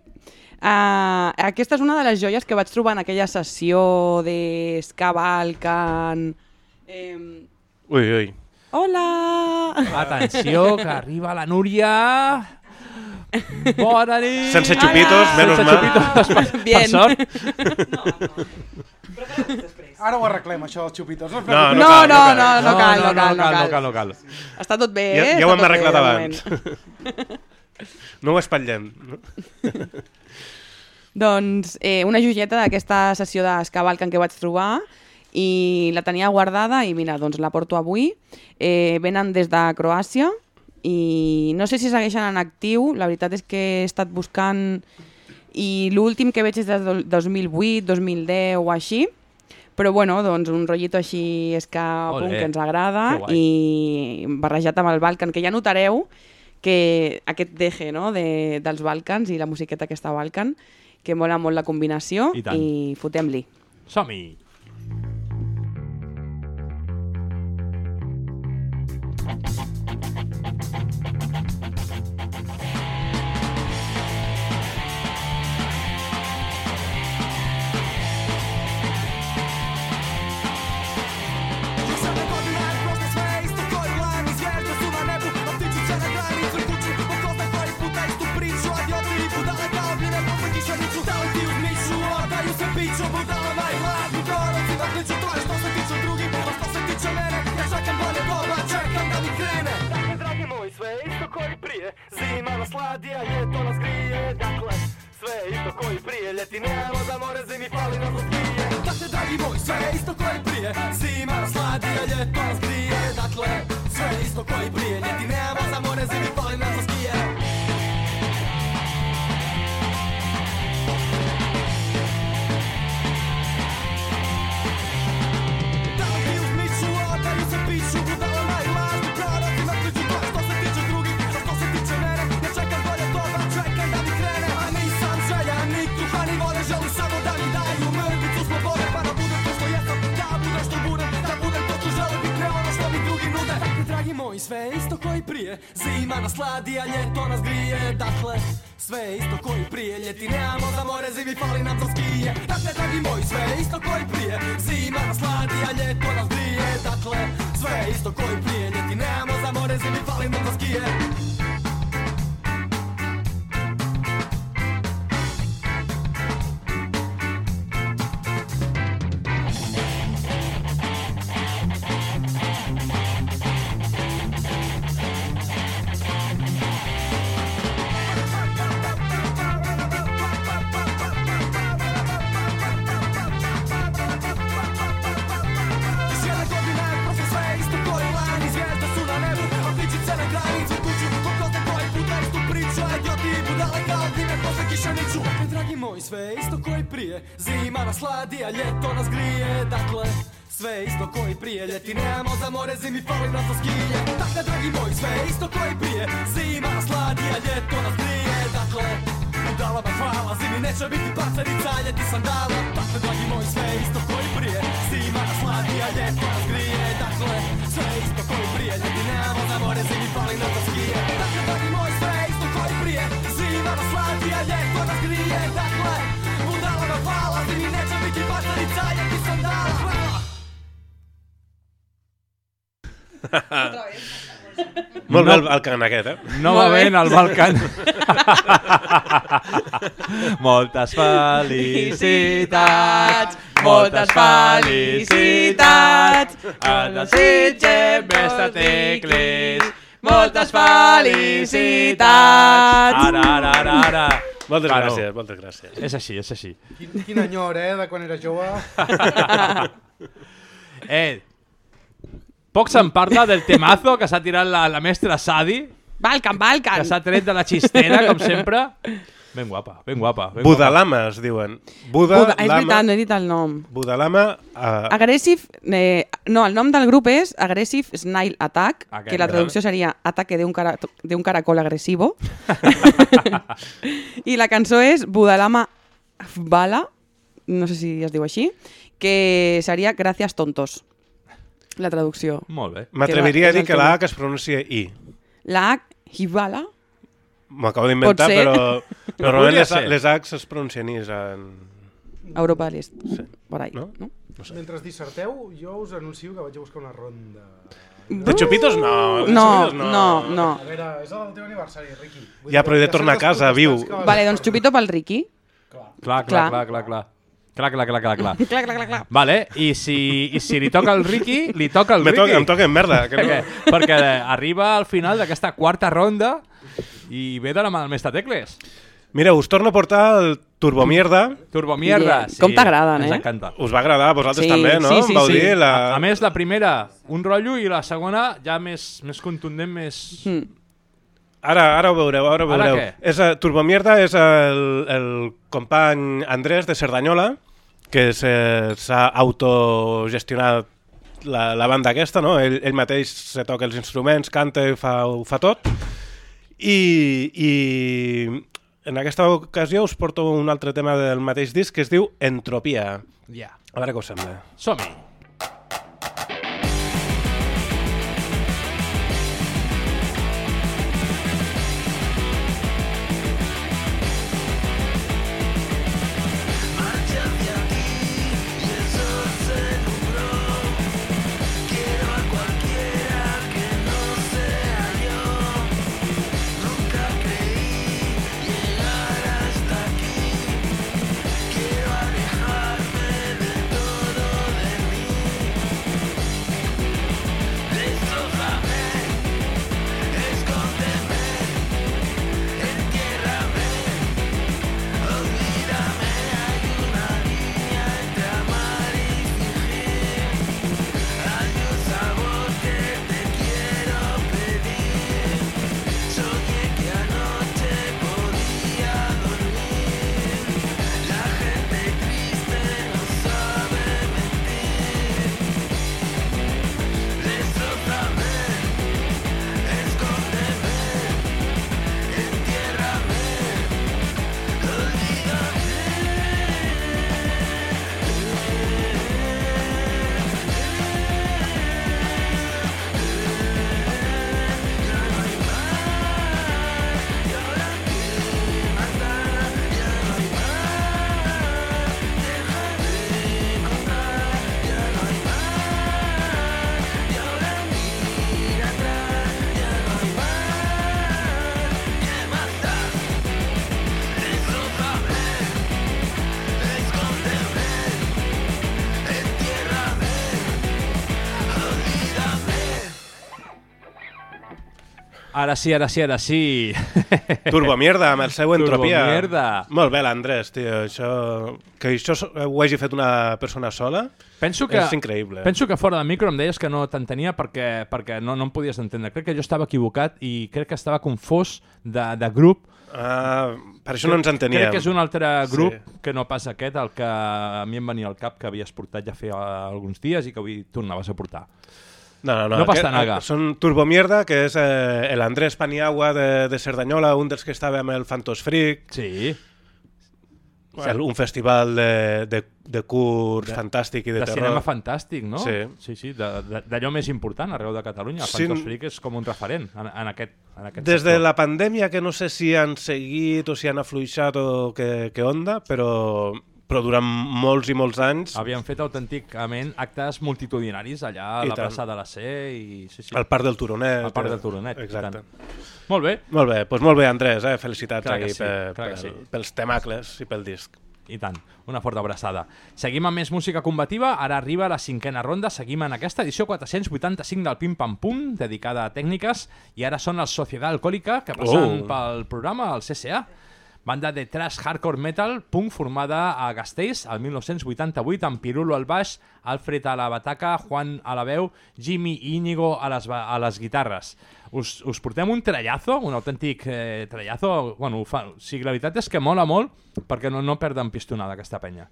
Uh, aquesta és una de les joies que vaig trobar en aquella sessió de Ska Balkan. Eh, Ui, ui. hola! Atenció, que arriba la Núria. Bona nit. Sense xupitos, Hola. menys Sense mal. xupitos, per, per Bien. sort. Ara ho arreglem, això, els xupitos. No, No, preocupi. No, cal, no, cal. no, no cal, no cal, no no cal. cal, no cal. Està tot bé, Ja, eh? ja ho Està hem tot arreglat bé, de abans. moment. No ho espatllem. No? Doncs eh, una joieta d'aquesta sessió d'Ska Balkan que vaig trobar i la tenia guardada i mira, doncs la porto avui. Eh, venen des de Croàcia i no sé si segueixen en actiu, la veritat és que he estat buscant i l'últim que veig és del 2008, 2010 o així, però bueno, doncs un rotllito així és que punt que ens agrada i barrejat amb el Balkan, que ja notareu que aquest deje no, de, dels Balkans i la musiqueta aquesta Balkan, que mola molt la combinació I tant. i fotem-li. Som-hi. Zima nas ladija, ljeto nas grije. Dakle, sve isto koji prije. Ljeti nemamo za more, zimi fali nam skije Dakle, dragi moj, sve isto koji prije. Zima nas ladija, ljeto nas grije. Dakle, sve isto koji prije. Ljeti nemamo za more, zimi fali nam skije Da li ti uzmiću, odaju se piću Budalama moji, sve je isto koji prije. Zima nas hladi, a ljeto nas grije. Dakle, sve isto koji prije. Ljeti nemamo za more, zimi fali nam za skije. Dakle, dragi moji, sve isto koji prije. Zima nas hladi, a ljeto nas grije. Dakle, sve isto koji prije. Ljeti nemamo za more, zimi fali nam za skije moj, sve isto koji prije. Zima nas hladi, a ljeto nas grije. Dakle, sve isto koji prije. Ljeti nemamo za more, zimi fali nam za skije. Dakle, dragi moj, sve isto koji prije. Zima nas hladi, a ljeto nas grije. Dakle, budalama hvala. Zimi neće biti parcerica, a ljeti sandala. Dakle, dragi moj, sve isto koji prije. Zima nas hladi, a ljeto nas grije. Dakle, sve isto koji prije. Ljeti nemamo za more, zimi fali nam za skije. Dakle, dragi moj, sve православ'я, як Molt bé el Balcan aquest, eh? No va bé. el Balcan. moltes felicitats, moltes felicitats, a la Sitges de tecles, moltes felicitats. Ara, ara, ara, ara. Moltes Claro. gràcies, moltes gràcies. És així, és així. Quin, quin enyor, eh, de quan era jove. Eh, poc se'n parla del temazo que s'ha tirat la, la mestra Sadi, Balkan, Balkan! que s'ha tret de la xistera, com sempre. Ben guapa, ben guapa. Ben guapa. Budalama es diuen. Buda, Buda, és lama, veritat, no he dit el nom. Budalama... Uh, Aggressive, eh, no, el nom del grup és Aggressive Snail Attack, Aquest, que la traducció seria ataque de un, cara, de un caracol agresivo. I la cançó és Budalama Bala, no sé si es diu així, que seria Gràcies tontos, la traducció. Molt bé. M'atreviria a dir que la H es pronuncia I. La H, Hibala, M'ho acabo d'inventar, però, però normalment les, les H es pronuncien I. En... Europa de l'Est, Sí. por ahí. No? No? Mentre disserteu, jo us anuncio que vaig a buscar una ronda. De xupitos no. de No, xupitos no, no. A veure, és el teu aniversari, Riqui. Vull Ja, però he de tornar a casa, viu. Vale, doncs xupito pel Riqui. Clar, clar, Clar. clar, clar, clar. Clar, clar, clar, clar, clar. Clar, clar, clar, clar. Vale, i si, i si li toca el Ricky, li toca el Me Ricky. toca, em toca en merda. Que no. perquè, perquè arriba al final d'aquesta quarta ronda i ve de la mà del mestre Tecles. Mira, us torno a portar el Turbomierda. Turbomierda. Bien. Com t'agraden, ens eh? encanta. Us va agradar a vosaltres Sí, també, no? sí, sí, vau sí. dir la... A, a més, la primera, un rotllo, i la segona ja més, més contundent, més... Mm. Ara, ara ho veureu, ara ho Ara veureu. què? És, uh, Turbomierda és el, el company Andrés de Cerdanyola, que se- s'ha autogestionat la, la banda aquesta, no? Ell, ell mateix se toca els instruments, canta i fa, ho fa tot. I, I en aquesta ocasió us porto un altre tema del mateix disc que es diu Entropia. Ja. A veure què us sembla. Som-hi. Ara sí, ara sí, ara sí. Turbomierda, amb el seu entropia. Turbomierda. Molt bé, l'Andrés, tio. Això... Que això so- ho hagi fet una persona sola Penso que, és increïble. Penso que fora de micro em deies que no t'entenia perquè, perquè no, no em podies entendre. Crec que jo estava equivocat i crec que estava confós de, de grup. Ah, per això no ens enteníem. Crec que és un altre grup Sí. que no pas aquest, el que a mi em venia al cap que havies portat ja feia alguns dies i que avui tornaves a portar. No, no, no. No aquest- pastanaga. Són Turbomierda, que és eh, l'Andrés Paniagua de, de Cerdanyola, un dels que estava amb el Fantos Freak. Sí. El, un festival de, de, de curs fantàstic i de, de terror. cinema fantàstic, no? Sí. sí, sí de- de- d'allò més important arreu de Catalunya. Sí. Fantos Freak és com un referent en, en aquest, en aquest Des de sector. la pandèmia, que no sé si han seguit o si han afluixat o què onda, però, però durant molts i molts anys Havien fet autènticament actes multitudinaris allà a I la tant. plaça de la C i... Sí, sí. al Parc del Turonet. Al Parc del Turonet, i Exacte. Molt bé. Molt bé, doncs molt bé, Andrés, eh? felicitats Clar ahí sí, per, per, sí. pels temacles i pel disc. I tant, una forta abraçada. Seguim amb més música combativa, ara arriba la cinquena ronda, seguim en aquesta edició 485 del Pim Pam Pum, dedicada a tècniques, i ara són el Societat Alcohòlica, que passen Oh. pel programa, el CCA, banda de thrash hardcore metal, punk formada a Gasteiz el 1988 amb Pirulo al baix, Alfred a la bataca, Juan a la veu, Jimmy i Íñigo a les, a les guitarres. Us, us portem un trellazo, un autèntic eh, trellazo, bueno, fa, o sigui, la veritat és que mola molt perquè no, no perden pistonada aquesta penya.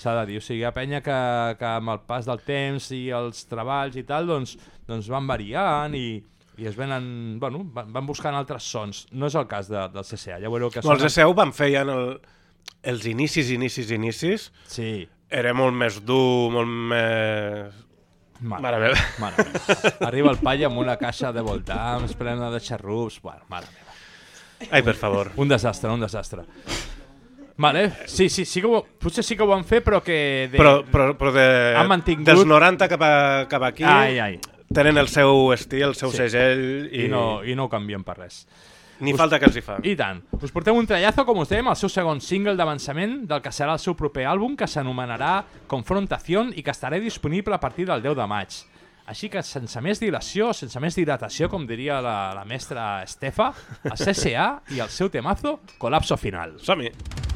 S'ha de dir, o sigui, ha penya que, que amb el pas del temps i els treballs i tal, doncs, doncs van variant i, i es venen, bueno, van, van buscant altres sons. No és el cas de, del CCA, ja veureu que No, els ECU van fer ja en el, els inicis, inicis, inicis. Sí. Era molt més dur, molt més... Mare, Mare meva. Mare meva. Arriba el paia amb una caixa de voltams plena de xarrups. Bueno, mare meva. Ai, per favor. Un desastre, un desastre. Vale, sí, sí, sí que ho, potser sí que ho van fer, però que... De, Però, però, però de, Han mantingut- dels 90 cap, a, cap aquí Ai, ai. Tenen el seu estil, el seu Sí. segell I, i, no, I no ho canvien per res. ni falta que els hi fa. I tant. Us portem un trellazo, com us dèiem, el seu segon single d'avançament del que serà el seu proper àlbum, que s'anomenarà Confrontación i que estarà disponible a partir del 10 de maig. Així que, sense més dilació, sense més dilatació, com diria la, la mestra Estefa, el CCA i el seu temazo, Colapso Final. Som-hi.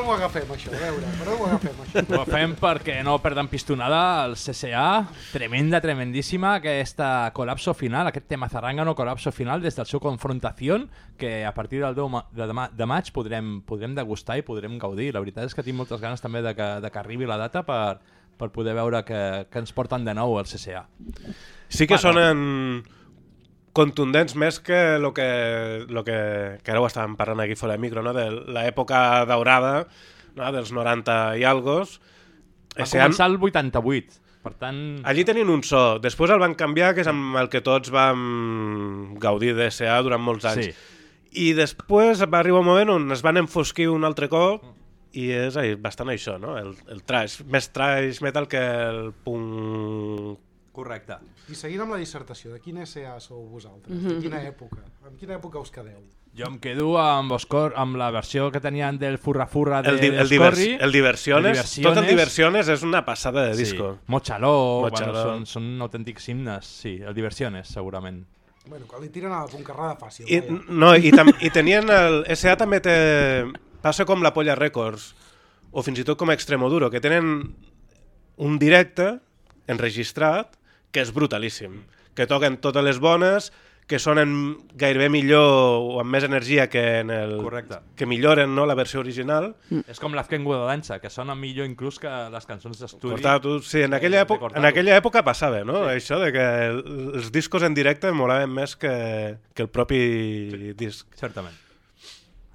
On ho agafem, això? A veure, per on ho agafem, això? Ho fem perquè no perdem pistonada al CCA. Tremenda, tremendíssima aquesta col·lapso final, aquest tema zarangano col·lapso final des del seu Confrontación, que a partir del 10 ma- de, demà, de maig podrem, podrem degustar i podrem gaudir. La veritat és que tinc moltes ganes també de que, de que arribi la data per, per poder veure que, que ens porten de nou al CCA. Sí que Bueno. sonen contundents més que el que, lo que, que ara ho estàvem parlant aquí fora de micro, no? de l'època daurada no? dels 90 i algos. Va Ese començar el 88, per tant... Allí tenien un so, després el van canviar, que és amb el que tots vam gaudir de SA durant molts anys. Sí. I després va arribar un moment on es van enfosquir un altre cop i és bastant això, no? El, el trash, més trash metal que el punk... Correcte. I seguint amb la dissertació, de quina SA sou vosaltres? Mhm. De quina època? En quina època us quedeu? Jo em quedo amb, Oscor, amb la versió que tenien del Furra Furra de El, di el, divers, el Diversiones, tot el Diversiones és una passada de disco. Sí. Mochaló, Mochaló. Bueno, són, són autèntics himnes, sí, el Diversiones, segurament. Bueno, quan li tiren a la puncarrada fàcil. I, vaja. no, i, tam i tenien el SA també té passa com la Polla Records o fins i tot com Extremoduro que tenen un directe enregistrat que és brutalíssim que toquen totes les bones que sonen gairebé millor o amb més energia que en el Correcte. que milloren no, la versió original És com l'Azkengu de dansa, que sona millor inclús que les cançons d'estudi. Cortatu, sí, en aquella, època, en aquella època passava, no? Sí. Això de que el- els discos en directe molaven més que, que el propi sí. disc. Certament.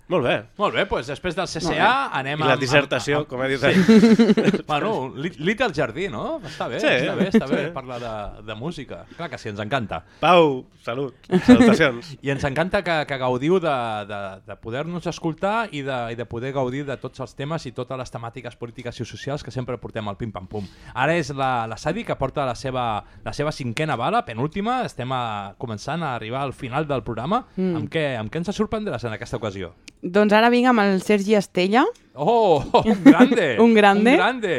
Molt bé. Molt bé, doncs després del CCA anem I la amb- dissertació, amb- com he dit Sí. bueno, Li- Little Jardí, no? Està bé, Sí, està bé, està bé sí. parlar de, de música. Clar que sí, ens encanta. Pau, salut, salutacions. I ens encanta que, que gaudiu de, de, de poder-nos escoltar i de, i de poder gaudir de tots els temes i totes les temàtiques polítiques i socials que sempre portem al pim-pam-pum. Ara és la, la Sadi que porta la seva, la seva cinquena bala, penúltima. Estem a, començant a arribar al final del programa. Mm. Amb, què, amb què ens sorprendràs en aquesta ocasió? Doncs ara vinc amb el Sergi Estella. Oh, un grande! un grande. Un grande!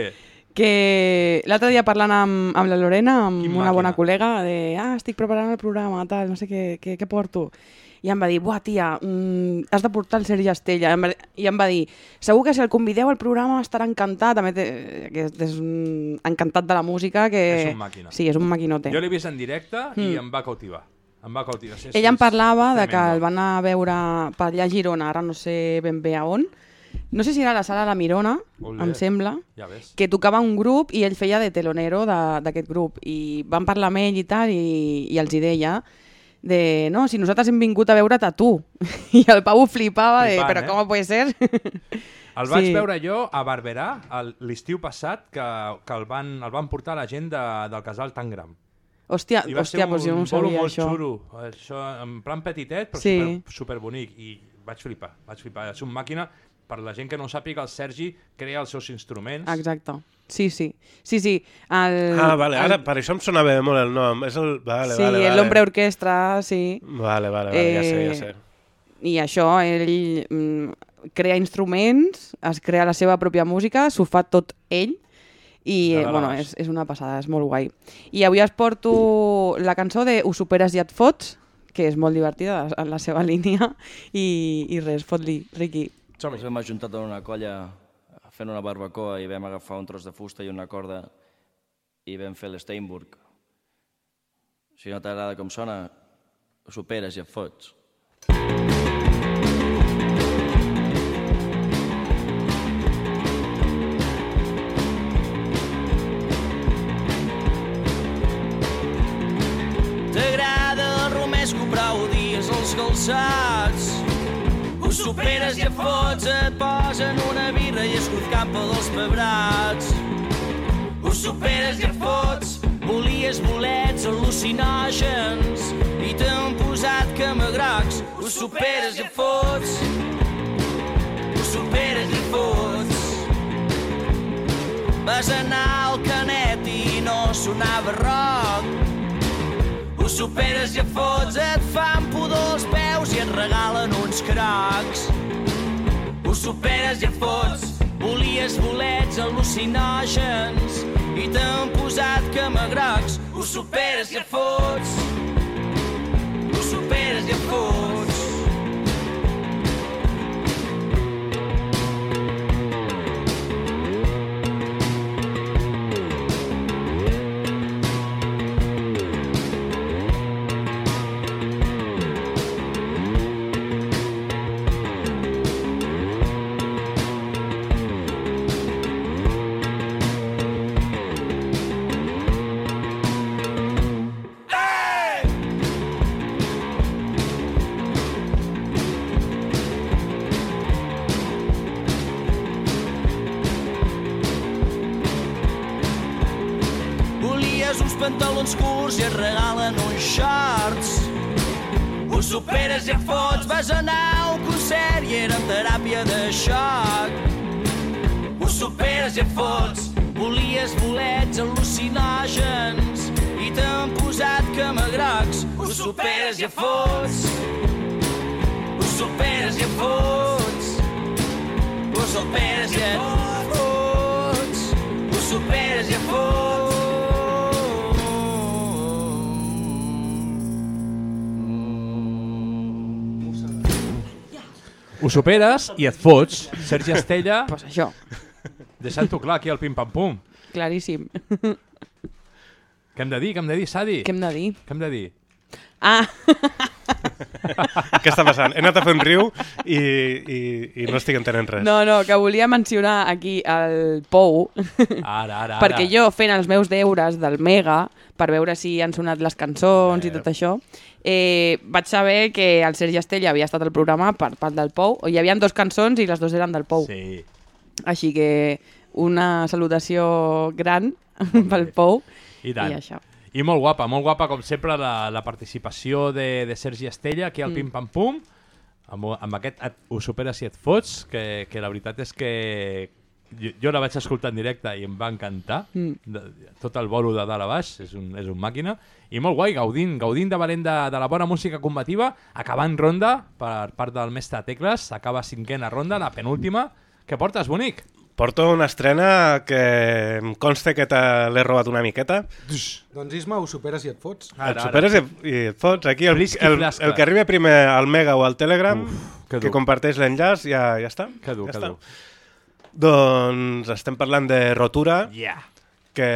que l'altre dia parlant amb, amb la Lorena, amb Quin una màquina. bona col·lega, de ah, estic preparant el programa, tal, no sé què, què, què porto. I em va dir, buah, tia, mm, has de portar el Sergi Estella. I em va, I em va dir, segur que si el convideu al programa estarà encantat. També té, que és, és un encantat de la música. Que... És un màquina. Sí, és un maquinote. Jo l'he vist en directe i Mm. em va cautivar. Em va cautivar. Sí, Ella em parlava de que el van a veure per allà a Girona, ara no sé ben bé a on. No sé si era a la sala La Mirona, Olé. em sembla, Ja ves. que tocava un grup i ell feia de telonero de- d'aquest grup. I van parlar amb ell i tal, i, i els hi deia de, no, si nosaltres hem vingut a veure't a tu. I el Pau flipava de, Flipant, però eh? com pot ser? El vaig Sí. veure jo a Barberà l'estiu passat que, que el, van, el van portar la gent de, del casal Tangram. Hòstia, I va hòstia, ser doncs jo no un bolo sabia molt això. xulo. Això, en plan petitet, però Sí. super, superbonic. I vaig flipar, vaig flipar. És una màquina, per la gent que no sàpiga, el Sergi crea els seus instruments. Exacte. Sí, sí. Sí, sí. El, Ah, vale, ara el, per això em sonava molt el nom. És el... Vale, sí, vale, vale. l'Hombre Orquestra, sí. Vale, vale, vale, ja sé, ja sé. I això, ell mm, crea instruments, es crea la seva pròpia música, s'ho fa tot ell, i eh, bueno, és, és una passada, és molt guai. I avui es porto la cançó de Ho superes i et fots, que és molt divertida en la seva línia, i, i res, fot-li, Riqui. Ens vam ajuntat en una colla fent una barbacoa i vam agafar un tros de fusta i una corda i vam fer l'Steinburg. Si no t'agrada com sona, ho superes i et fots. T'agrada calçats. Ho superes i et fots, et posen una birra i escut cap dels pebrats. Ho superes i et fots, volies bolets al·lucinògens i t'han posat camagrocs. Ho superes i et fots, ho superes i et fots. Vas anar al canet i no sonava rock. Ho superes i et fots, et fan pudor als peus i et regalen uns crocs. Ho superes i et fots, volies bolets al·lucinògens i t'han posat camagrocs. Ho superes i et fots, ho superes i et fots. Uns curts i et regalen uns shorts. Ho superes i et fots, vas anar a un concert i era teràpia de xoc. Ho superes i et fots, volies bolets al·lucinògens i t'han posat camagrocs. Ho superes i et fots, ho superes i et fots, ho superes i et fots, ho superes i et fots. Ho superes i et fots. Sergi Estella... pues això. Deixant-ho clar aquí al pim-pam-pum. Claríssim. Què hem de dir? Què hem de dir, Sadi? Què hem de dir? Què hem de dir? Ah, Què està passant? He anat a fer un riu i, i, i no estic entenent res. no, no, que volia mencionar aquí el Pou, Ara, ara, ara. perquè jo fent els meus deures del Mega, per veure si han sonat les cançons i tot això, eh, vaig saber que el Sergi Estella havia estat al programa per part del Pou, hi havia dues cançons i les dues eren del Pou. Sí. Així que una salutació gran pel Pou I tant. i això. I molt guapa, molt guapa, com sempre, la, la participació de, de Sergi Estella aquí al Mm. Pim Pam Pum, amb, amb aquest et, Ho superes si et fots, que, que la veritat és que jo, jo la vaig escoltar en directe i em va encantar. Mm. De, tot el bolo de dalt a baix, és un, és un màquina. I molt guai, gaudint, gaudint de valent de, de la bona música combativa, acabant ronda per part del mestre Tecles, acaba cinquena ronda, la penúltima. Què portes, bonic? Porto una estrena que em consta que te l'he robat una miqueta. Doncs Isma, ho superes i et fots. Et superes i, i et fots. Aquí el, el, el que arriba primer al Mega o al Telegram, que que dur. comparteix l'enllaç, ja, ja està. Que dur, ja que està. dur. Doncs estem parlant de Rotura, Yeah. que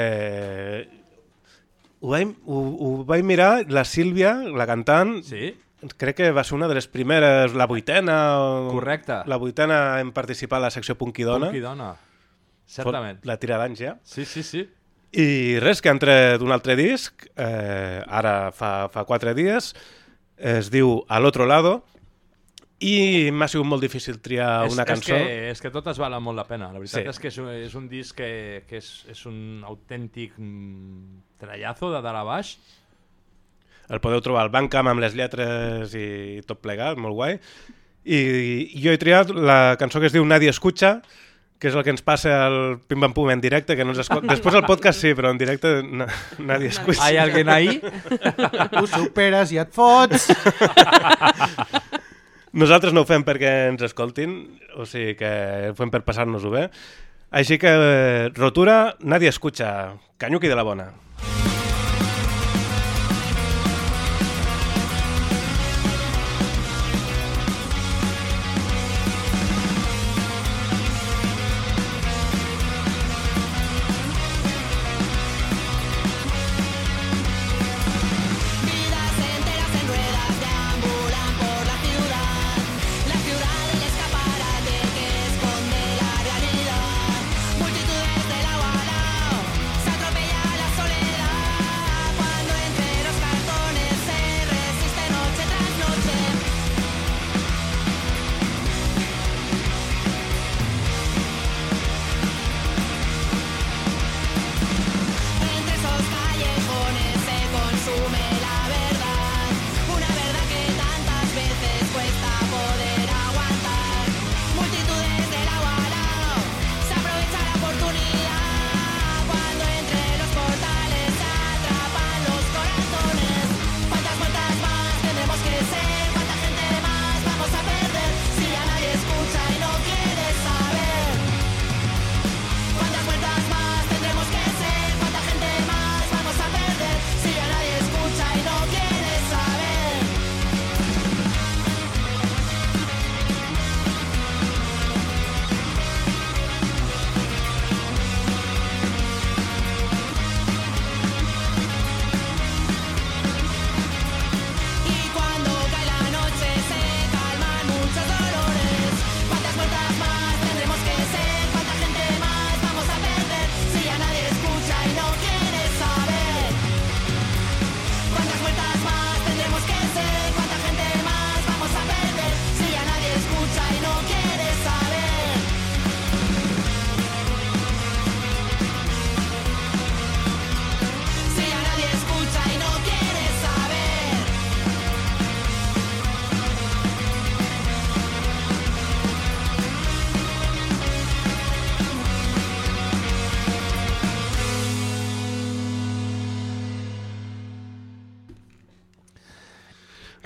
ho vaig, ho, ho vaig mirar, la Sílvia, la cantant, sí? Crec que va ser una de les primeres, la vuitena, o- Correcte. la vuitena en participar a la secció Punkidona. Punkidona. Certament. La tira d'anys ja. Sí, sí, sí. I res, que entre d'un altre disc, eh, ara fa, fa quatre dies, es diu Al otro lado, i m'ha sigut molt difícil triar és, una cançó. És que, és que totes valen molt la pena. La veritat Sí. és que és, un- és un disc que, que és, és un autèntic mm, trellazo de dalt a baix. El podeu trobar al Bandcamp amb les lletres i tot plegat, molt guai. I, i jo he triat la cançó que es diu Nadie escucha, que és el que ens passa al Pim Pam Pum en directe, que no ens escolta. Després al podcast sí, però en directe na, nadie escucha. ¿Hay alguien ahí? Ho superes i et fots. Nosaltres no ho fem perquè ens escoltin, o sigui que ho fem per passar-nos-ho bé. Així que, eh, rotura, nadie escucha. Canyuqui de la bona.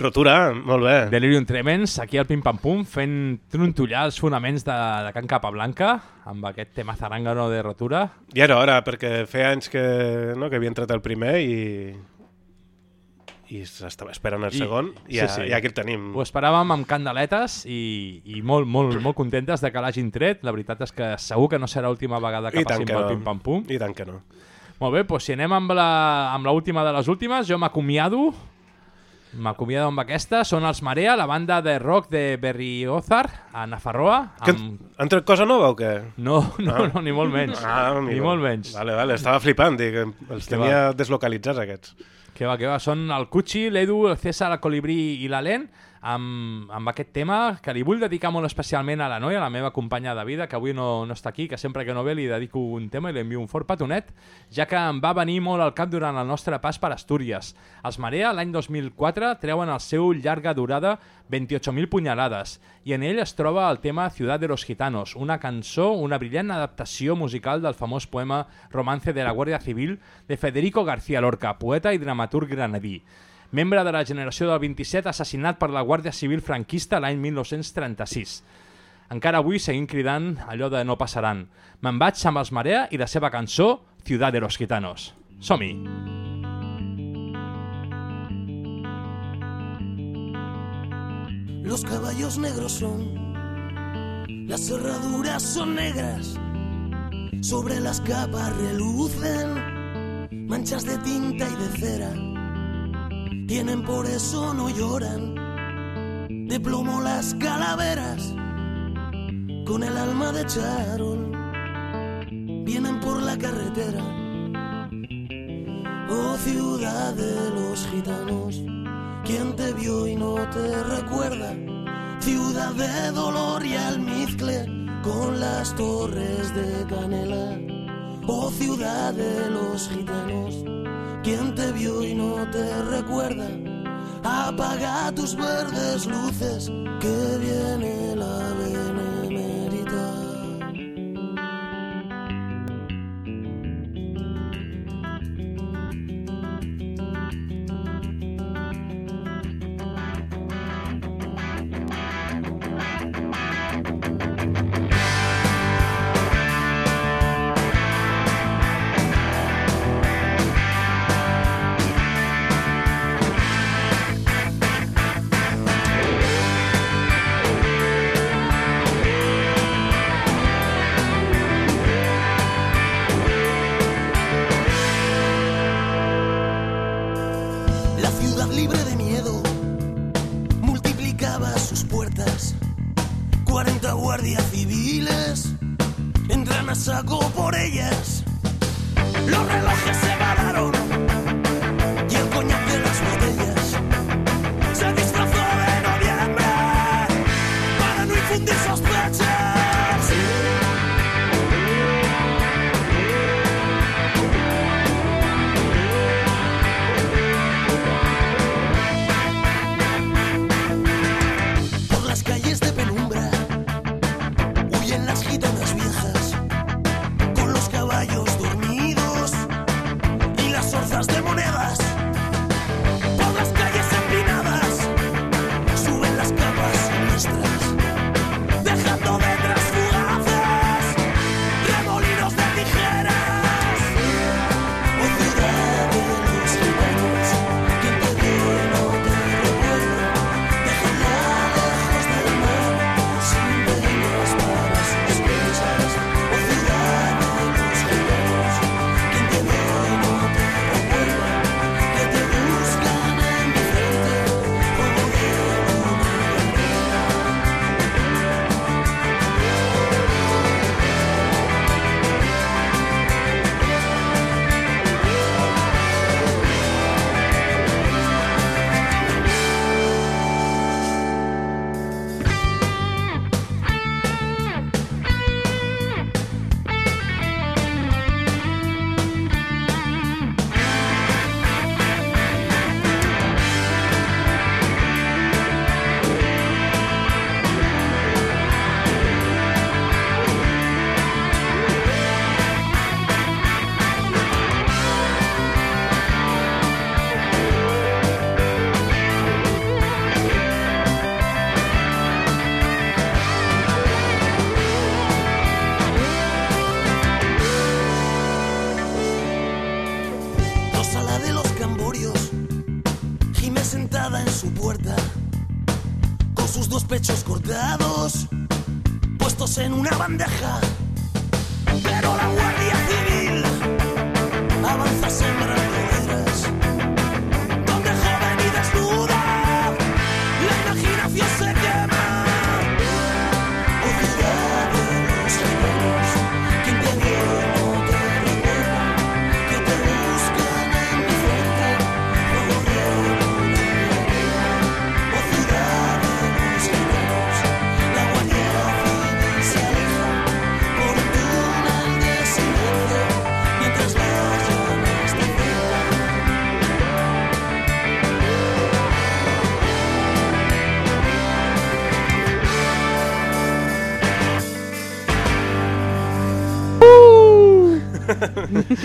Rotura, molt bé. Delirium Tremens, aquí al Pim Pam Pum, fent trontollar els fonaments de, de Can Capablanca, amb aquest tema zarangano de rotura. I era hora, perquè feia anys que, no, que havia entrat el primer i i s'estava esperant el segon i, ja, ja aquí el tenim. Ho esperàvem amb candeletes i, i molt, molt, molt contentes de que l'hagin tret. La veritat és que segur que no serà l'última vegada que I passin que pel no. Pim Pam Pum. I tant que no. Molt bé, doncs si anem amb la, amb l'última de les últimes, jo m'acomiado. M'acomiado amb aquesta. Són els Marea, la banda de rock de Berriozar, a Nafarroa. Que Amb... han tret cosa nova o què? No, no, Ah. no, ni molt menys. Ah, ni molt menys. Vale, vale, estava flipant, dic, els Que tenia deslocalitzats aquests. Que va, que va. Són el Cuchi, l'Edu, el César, el Colibrí i l'Alen amb, amb aquest tema que li vull dedicar molt especialment a la noia, a la meva companya de vida, que avui no, no està aquí, que sempre que no ve li dedico un tema i li envio un fort petonet, ja que em va venir molt al cap durant el nostre pas per Astúries. Els Marea, l'any 2004, treuen el seu llarga durada 28.000 punyalades, i en ell es troba el tema Ciudad de los Gitanos, una cançó, una brillant adaptació musical del famós poema Romance de la Guàrdia Civil de Federico García Lorca, poeta i dramaturg granadí membre de la generació del 27 assassinat per la Guàrdia Civil franquista l'any 1936. Encara avui seguim cridant allò de no passaran. Me'n vaig amb els Marea i la seva cançó Ciudad de los Gitanos. Som-hi! Los caballos negros son, las cerraduras son negras, sobre las capas relucen manchas de tinta y de cera. Tienen por eso no lloran, de plomo las calaveras, con el alma de charol, vienen por la carretera. Oh ciudad de los gitanos, ¿quién te vio y no te recuerda? Ciudad de dolor y almizcle, con las torres de canela. Oh ciudad de los gitanos, ¿quién te vio y no te recuerda? Apaga tus verdes luces, que viene la benemérita.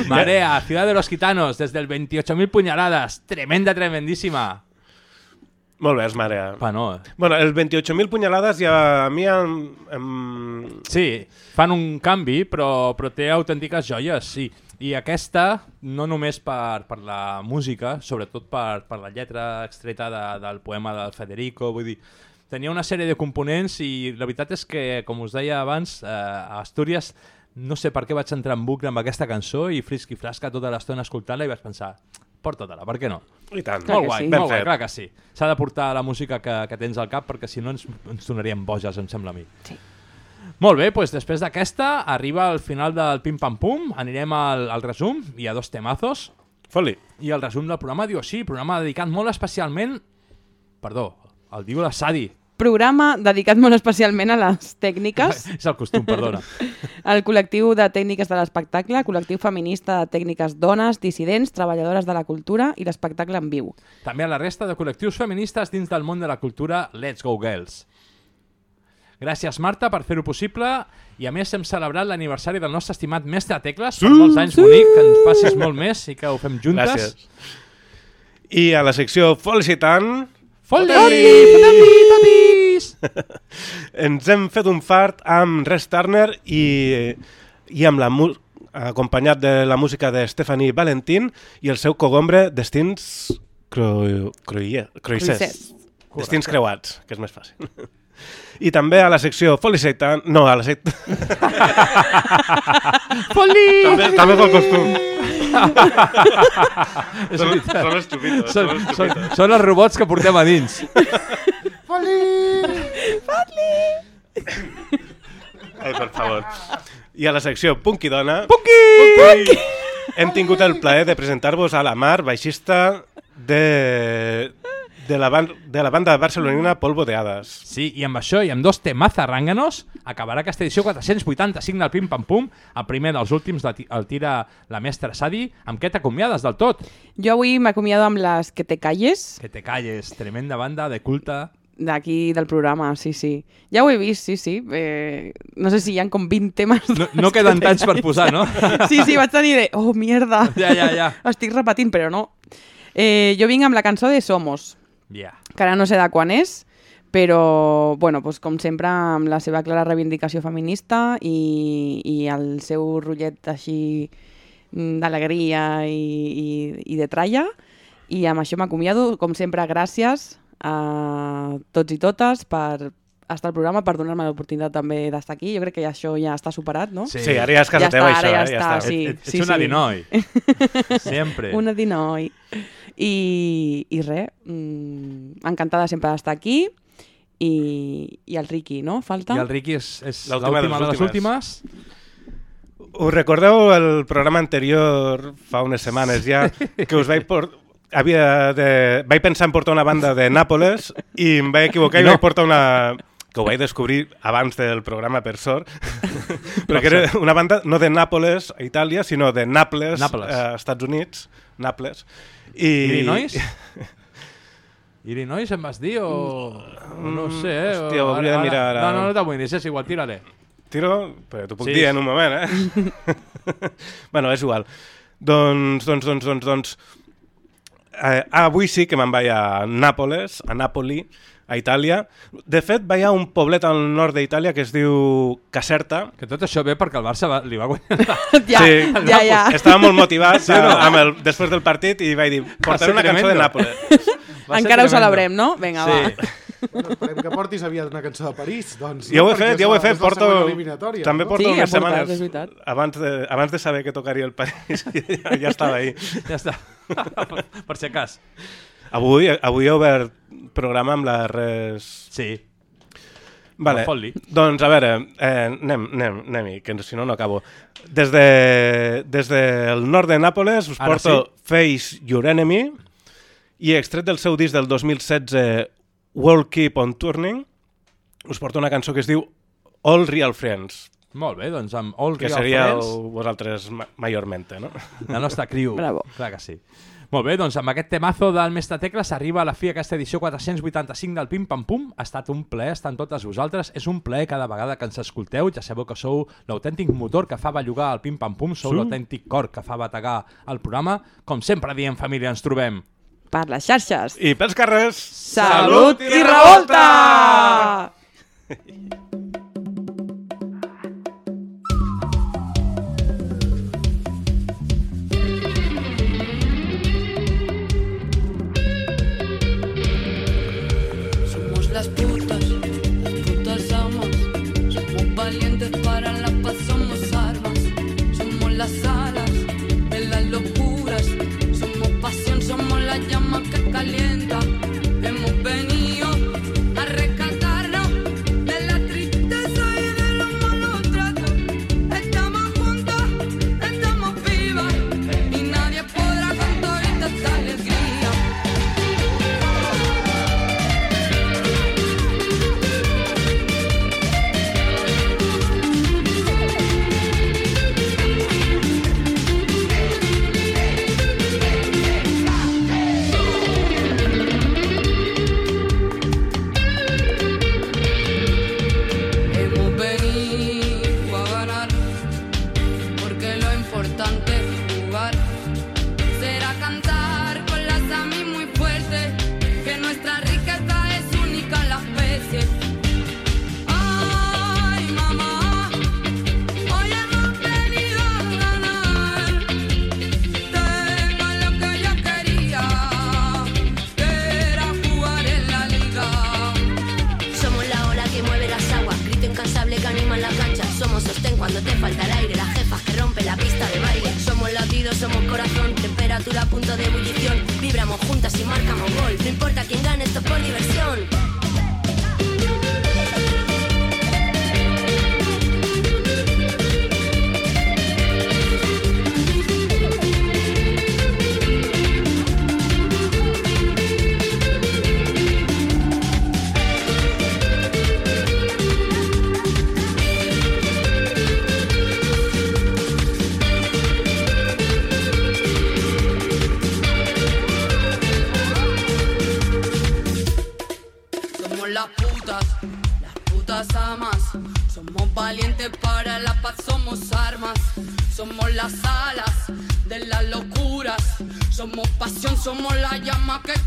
Marea, Ciudad de los Gitanos, desde el 28.000 puñaladas. Tremenda, tremendíssima. Molt bé, és marea. Pa no, eh? Bueno, el 28.000 punyalades ja a mi em, em... Sí, fan un canvi, però, però té autèntiques joies, sí. I aquesta, no només per, per la música, sobretot per, per la lletra extreta de, del poema del Federico, vull dir, tenia una sèrie de components i la veritat és que, com us deia abans, eh, a Astúries no sé per què vaig entrar en bucle amb aquesta cançó i frisqui frasca tota l'estona escoltant-la i vaig pensar, porta-te-la, per què no? I tant. Molt guai, Ben molt guai, fet. clar que sí. S'ha de portar la música que, que tens al cap perquè si no ens, ens donaríem boges, em sembla a mi. Sí. Molt bé, doncs després d'aquesta arriba al final del Pim Pam Pum, anirem al, al resum, hi ha dos temazos. Foli. I el resum del programa diu així, programa dedicat molt especialment... Perdó, el diu la Sadi. Programa dedicat molt especialment a les tècniques. És el costum, perdona. El col·lectiu de tècniques de l'espectacle, col·lectiu feminista de tècniques dones, dissidents, treballadores de la cultura i l'espectacle en viu. També a la resta de col·lectius feministes dins del món de la cultura Let's Go Girls. Gràcies, Marta, per fer-ho possible. I a més hem celebrat l'aniversari del nostre estimat mestre Tecles. Per molts anys, sí. bonic, que ens facis molt més i que ho fem juntes. Gràcies. I a la secció Felicitant... Foli! Foli! Fotis! Ens hem fet un fart amb Res Turner i, i amb la acompanyat de la música de Stephanie Valentín i el seu cogombre Destins. Croissers. Destins creuats, que és més fàcil. I també a la secció Felicitant... No, a la secció... Foli! També, també és el costum. Són, són, estupitos. són els robots que portem a dins. Ai, per favor. I a la secció Punky Dona... Punky! Punky! Hem tingut el plaer de presentar-vos a la Mar, baixista de, de, la, ban de la banda barcelonina Polvo de Hades. Sí, i amb això i amb dos temazza rànganos acabarà aquesta edició 485 del Pim Pam Pum. El primer dels últims el ti- el tira la mestra Sadi. Amb què t'acomiades del tot? Jo avui m'acomiado amb les Que te calles, Que te calles, tremenda banda de culte. D'aquí del programa, sí, sí. Ja ho he vist, sí, sí. Eh, no sé si hi han com 20 temes. No, no queden tants per posar, no? Sí, sí, vaig tenir de... Oh, mierda. Ja, ja, ja. Estic repetint, però no. Eh, jo vinc amb la cançó de Somos, Ja. que ara no sé de quan és, però, bueno, doncs, com sempre, amb la seva clara reivindicació feminista i, i el seu rotllet així d'alegria i, i, i de tralla. I amb això m'acomiado, com sempre, gràcies a tots i totes per estar al programa, per donar-me l'oportunitat també d'estar aquí. Jo crec que això ja està superat, no? Sí, ara ja és casa ja teva, està, això, ara eh? ja Ja està, està. sí. Et- ets sí, una sí. dinoi. Sempre. Una dinoi. I, i res, mm, encantada sempre d'estar aquí i, i el Ricky, no? Falta? I el Ricky és, és L'última de de les últimes. Us recordeu el programa anterior, fa unes setmanes ja, que us vaig por... Havia de... Vaig pensar en portar una banda de Nàpoles i em vaig equivocar i No. vaig portar una que ho vaig descobrir abans del programa, per sort, però que era una banda no de Nàpoles, a Itàlia, sinó de Naples, Nàpoles. a Estats Units, Naples. I... Illinois? Illinois em vas dir o... o no sé, eh? Mm, hòstia, ho hauria de mirar ara. No, no, no t'amoïnis, és igual, tira-le. Tiro? Però t'ho puc Sí. dir en un moment, eh? bueno, és igual. Doncs, doncs, doncs, doncs, doncs eh, ah, avui sí que me'n vaig a Nàpoles, a Nàpoli, a Itàlia. De fet, vaig a un poblet al nord d'Itàlia que es diu Caserta. Que tot això ve perquè el Barça va, li va guanyar. ja, sí, ja, ja. Estava molt motivat sí, no? amb el, després del partit i vaig dir, portaré va una cançó de Nàpoles. Va Encara ho celebrem, no? Vinga, sí. va. Bueno, que portis aviat una cançó de París, doncs. Ja ho he fet, ja ho he fet. Porto, també porto sí, unes setmanes abans de, abans de saber que tocaria el París. ja, ja estava ahí. Ja està. per, si cas. Avui, avui he obert programa amb la res... Sí. Vale. Doncs a veure, eh, anem, anem, anem que si no no acabo. Des, de, des del nord de Nàpoles us Ara porto sí? Face Your Enemy i extret del seu disc del 2016 World Keep on Turning us porto una cançó que es diu All Real Friends. Molt bé, doncs amb All Que Real Friends... vosaltres ma- no? La nostra criu. Bravo. Clar que sí. Molt bé, doncs amb aquest temazo del Mestre Tecla s'arriba a la fi aquesta edició 485 del Pim Pam Pum. Ha estat un plaer estar amb totes vosaltres. És un plaer cada vegada que ens escolteu. Ja sabeu que sou l'autèntic motor que fa bellugar el Pim Pam Pum. Sou Sí. l'autèntic cor que fa bategar el programa. Com sempre diem, família, ens trobem. Per les xarxes. I pels carrers... Salut i revolta! las como la llama que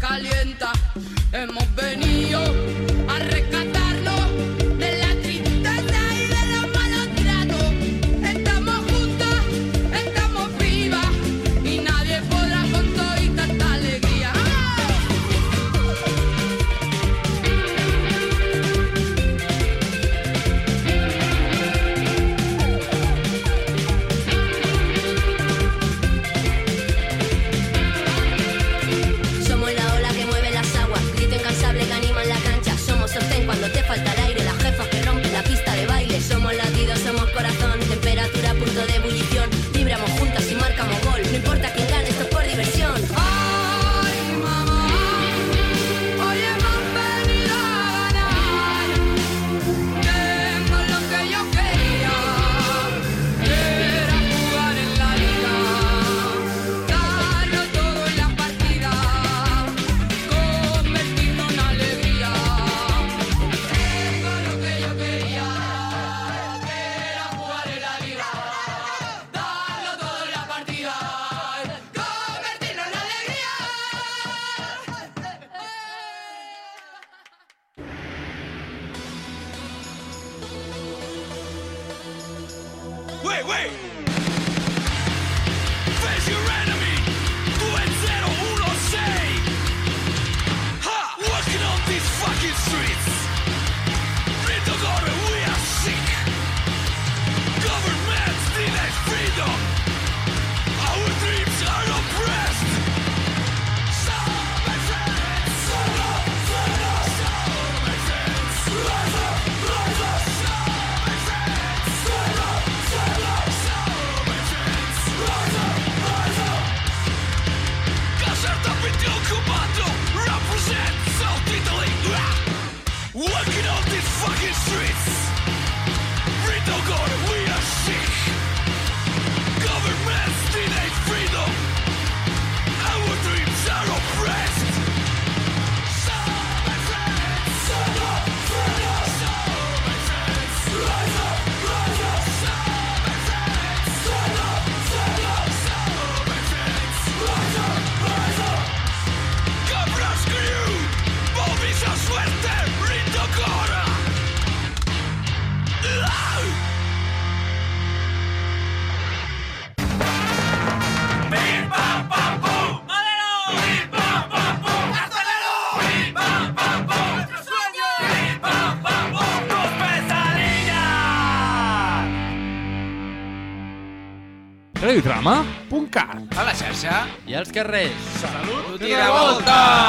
i als carrers. Salut i revolta!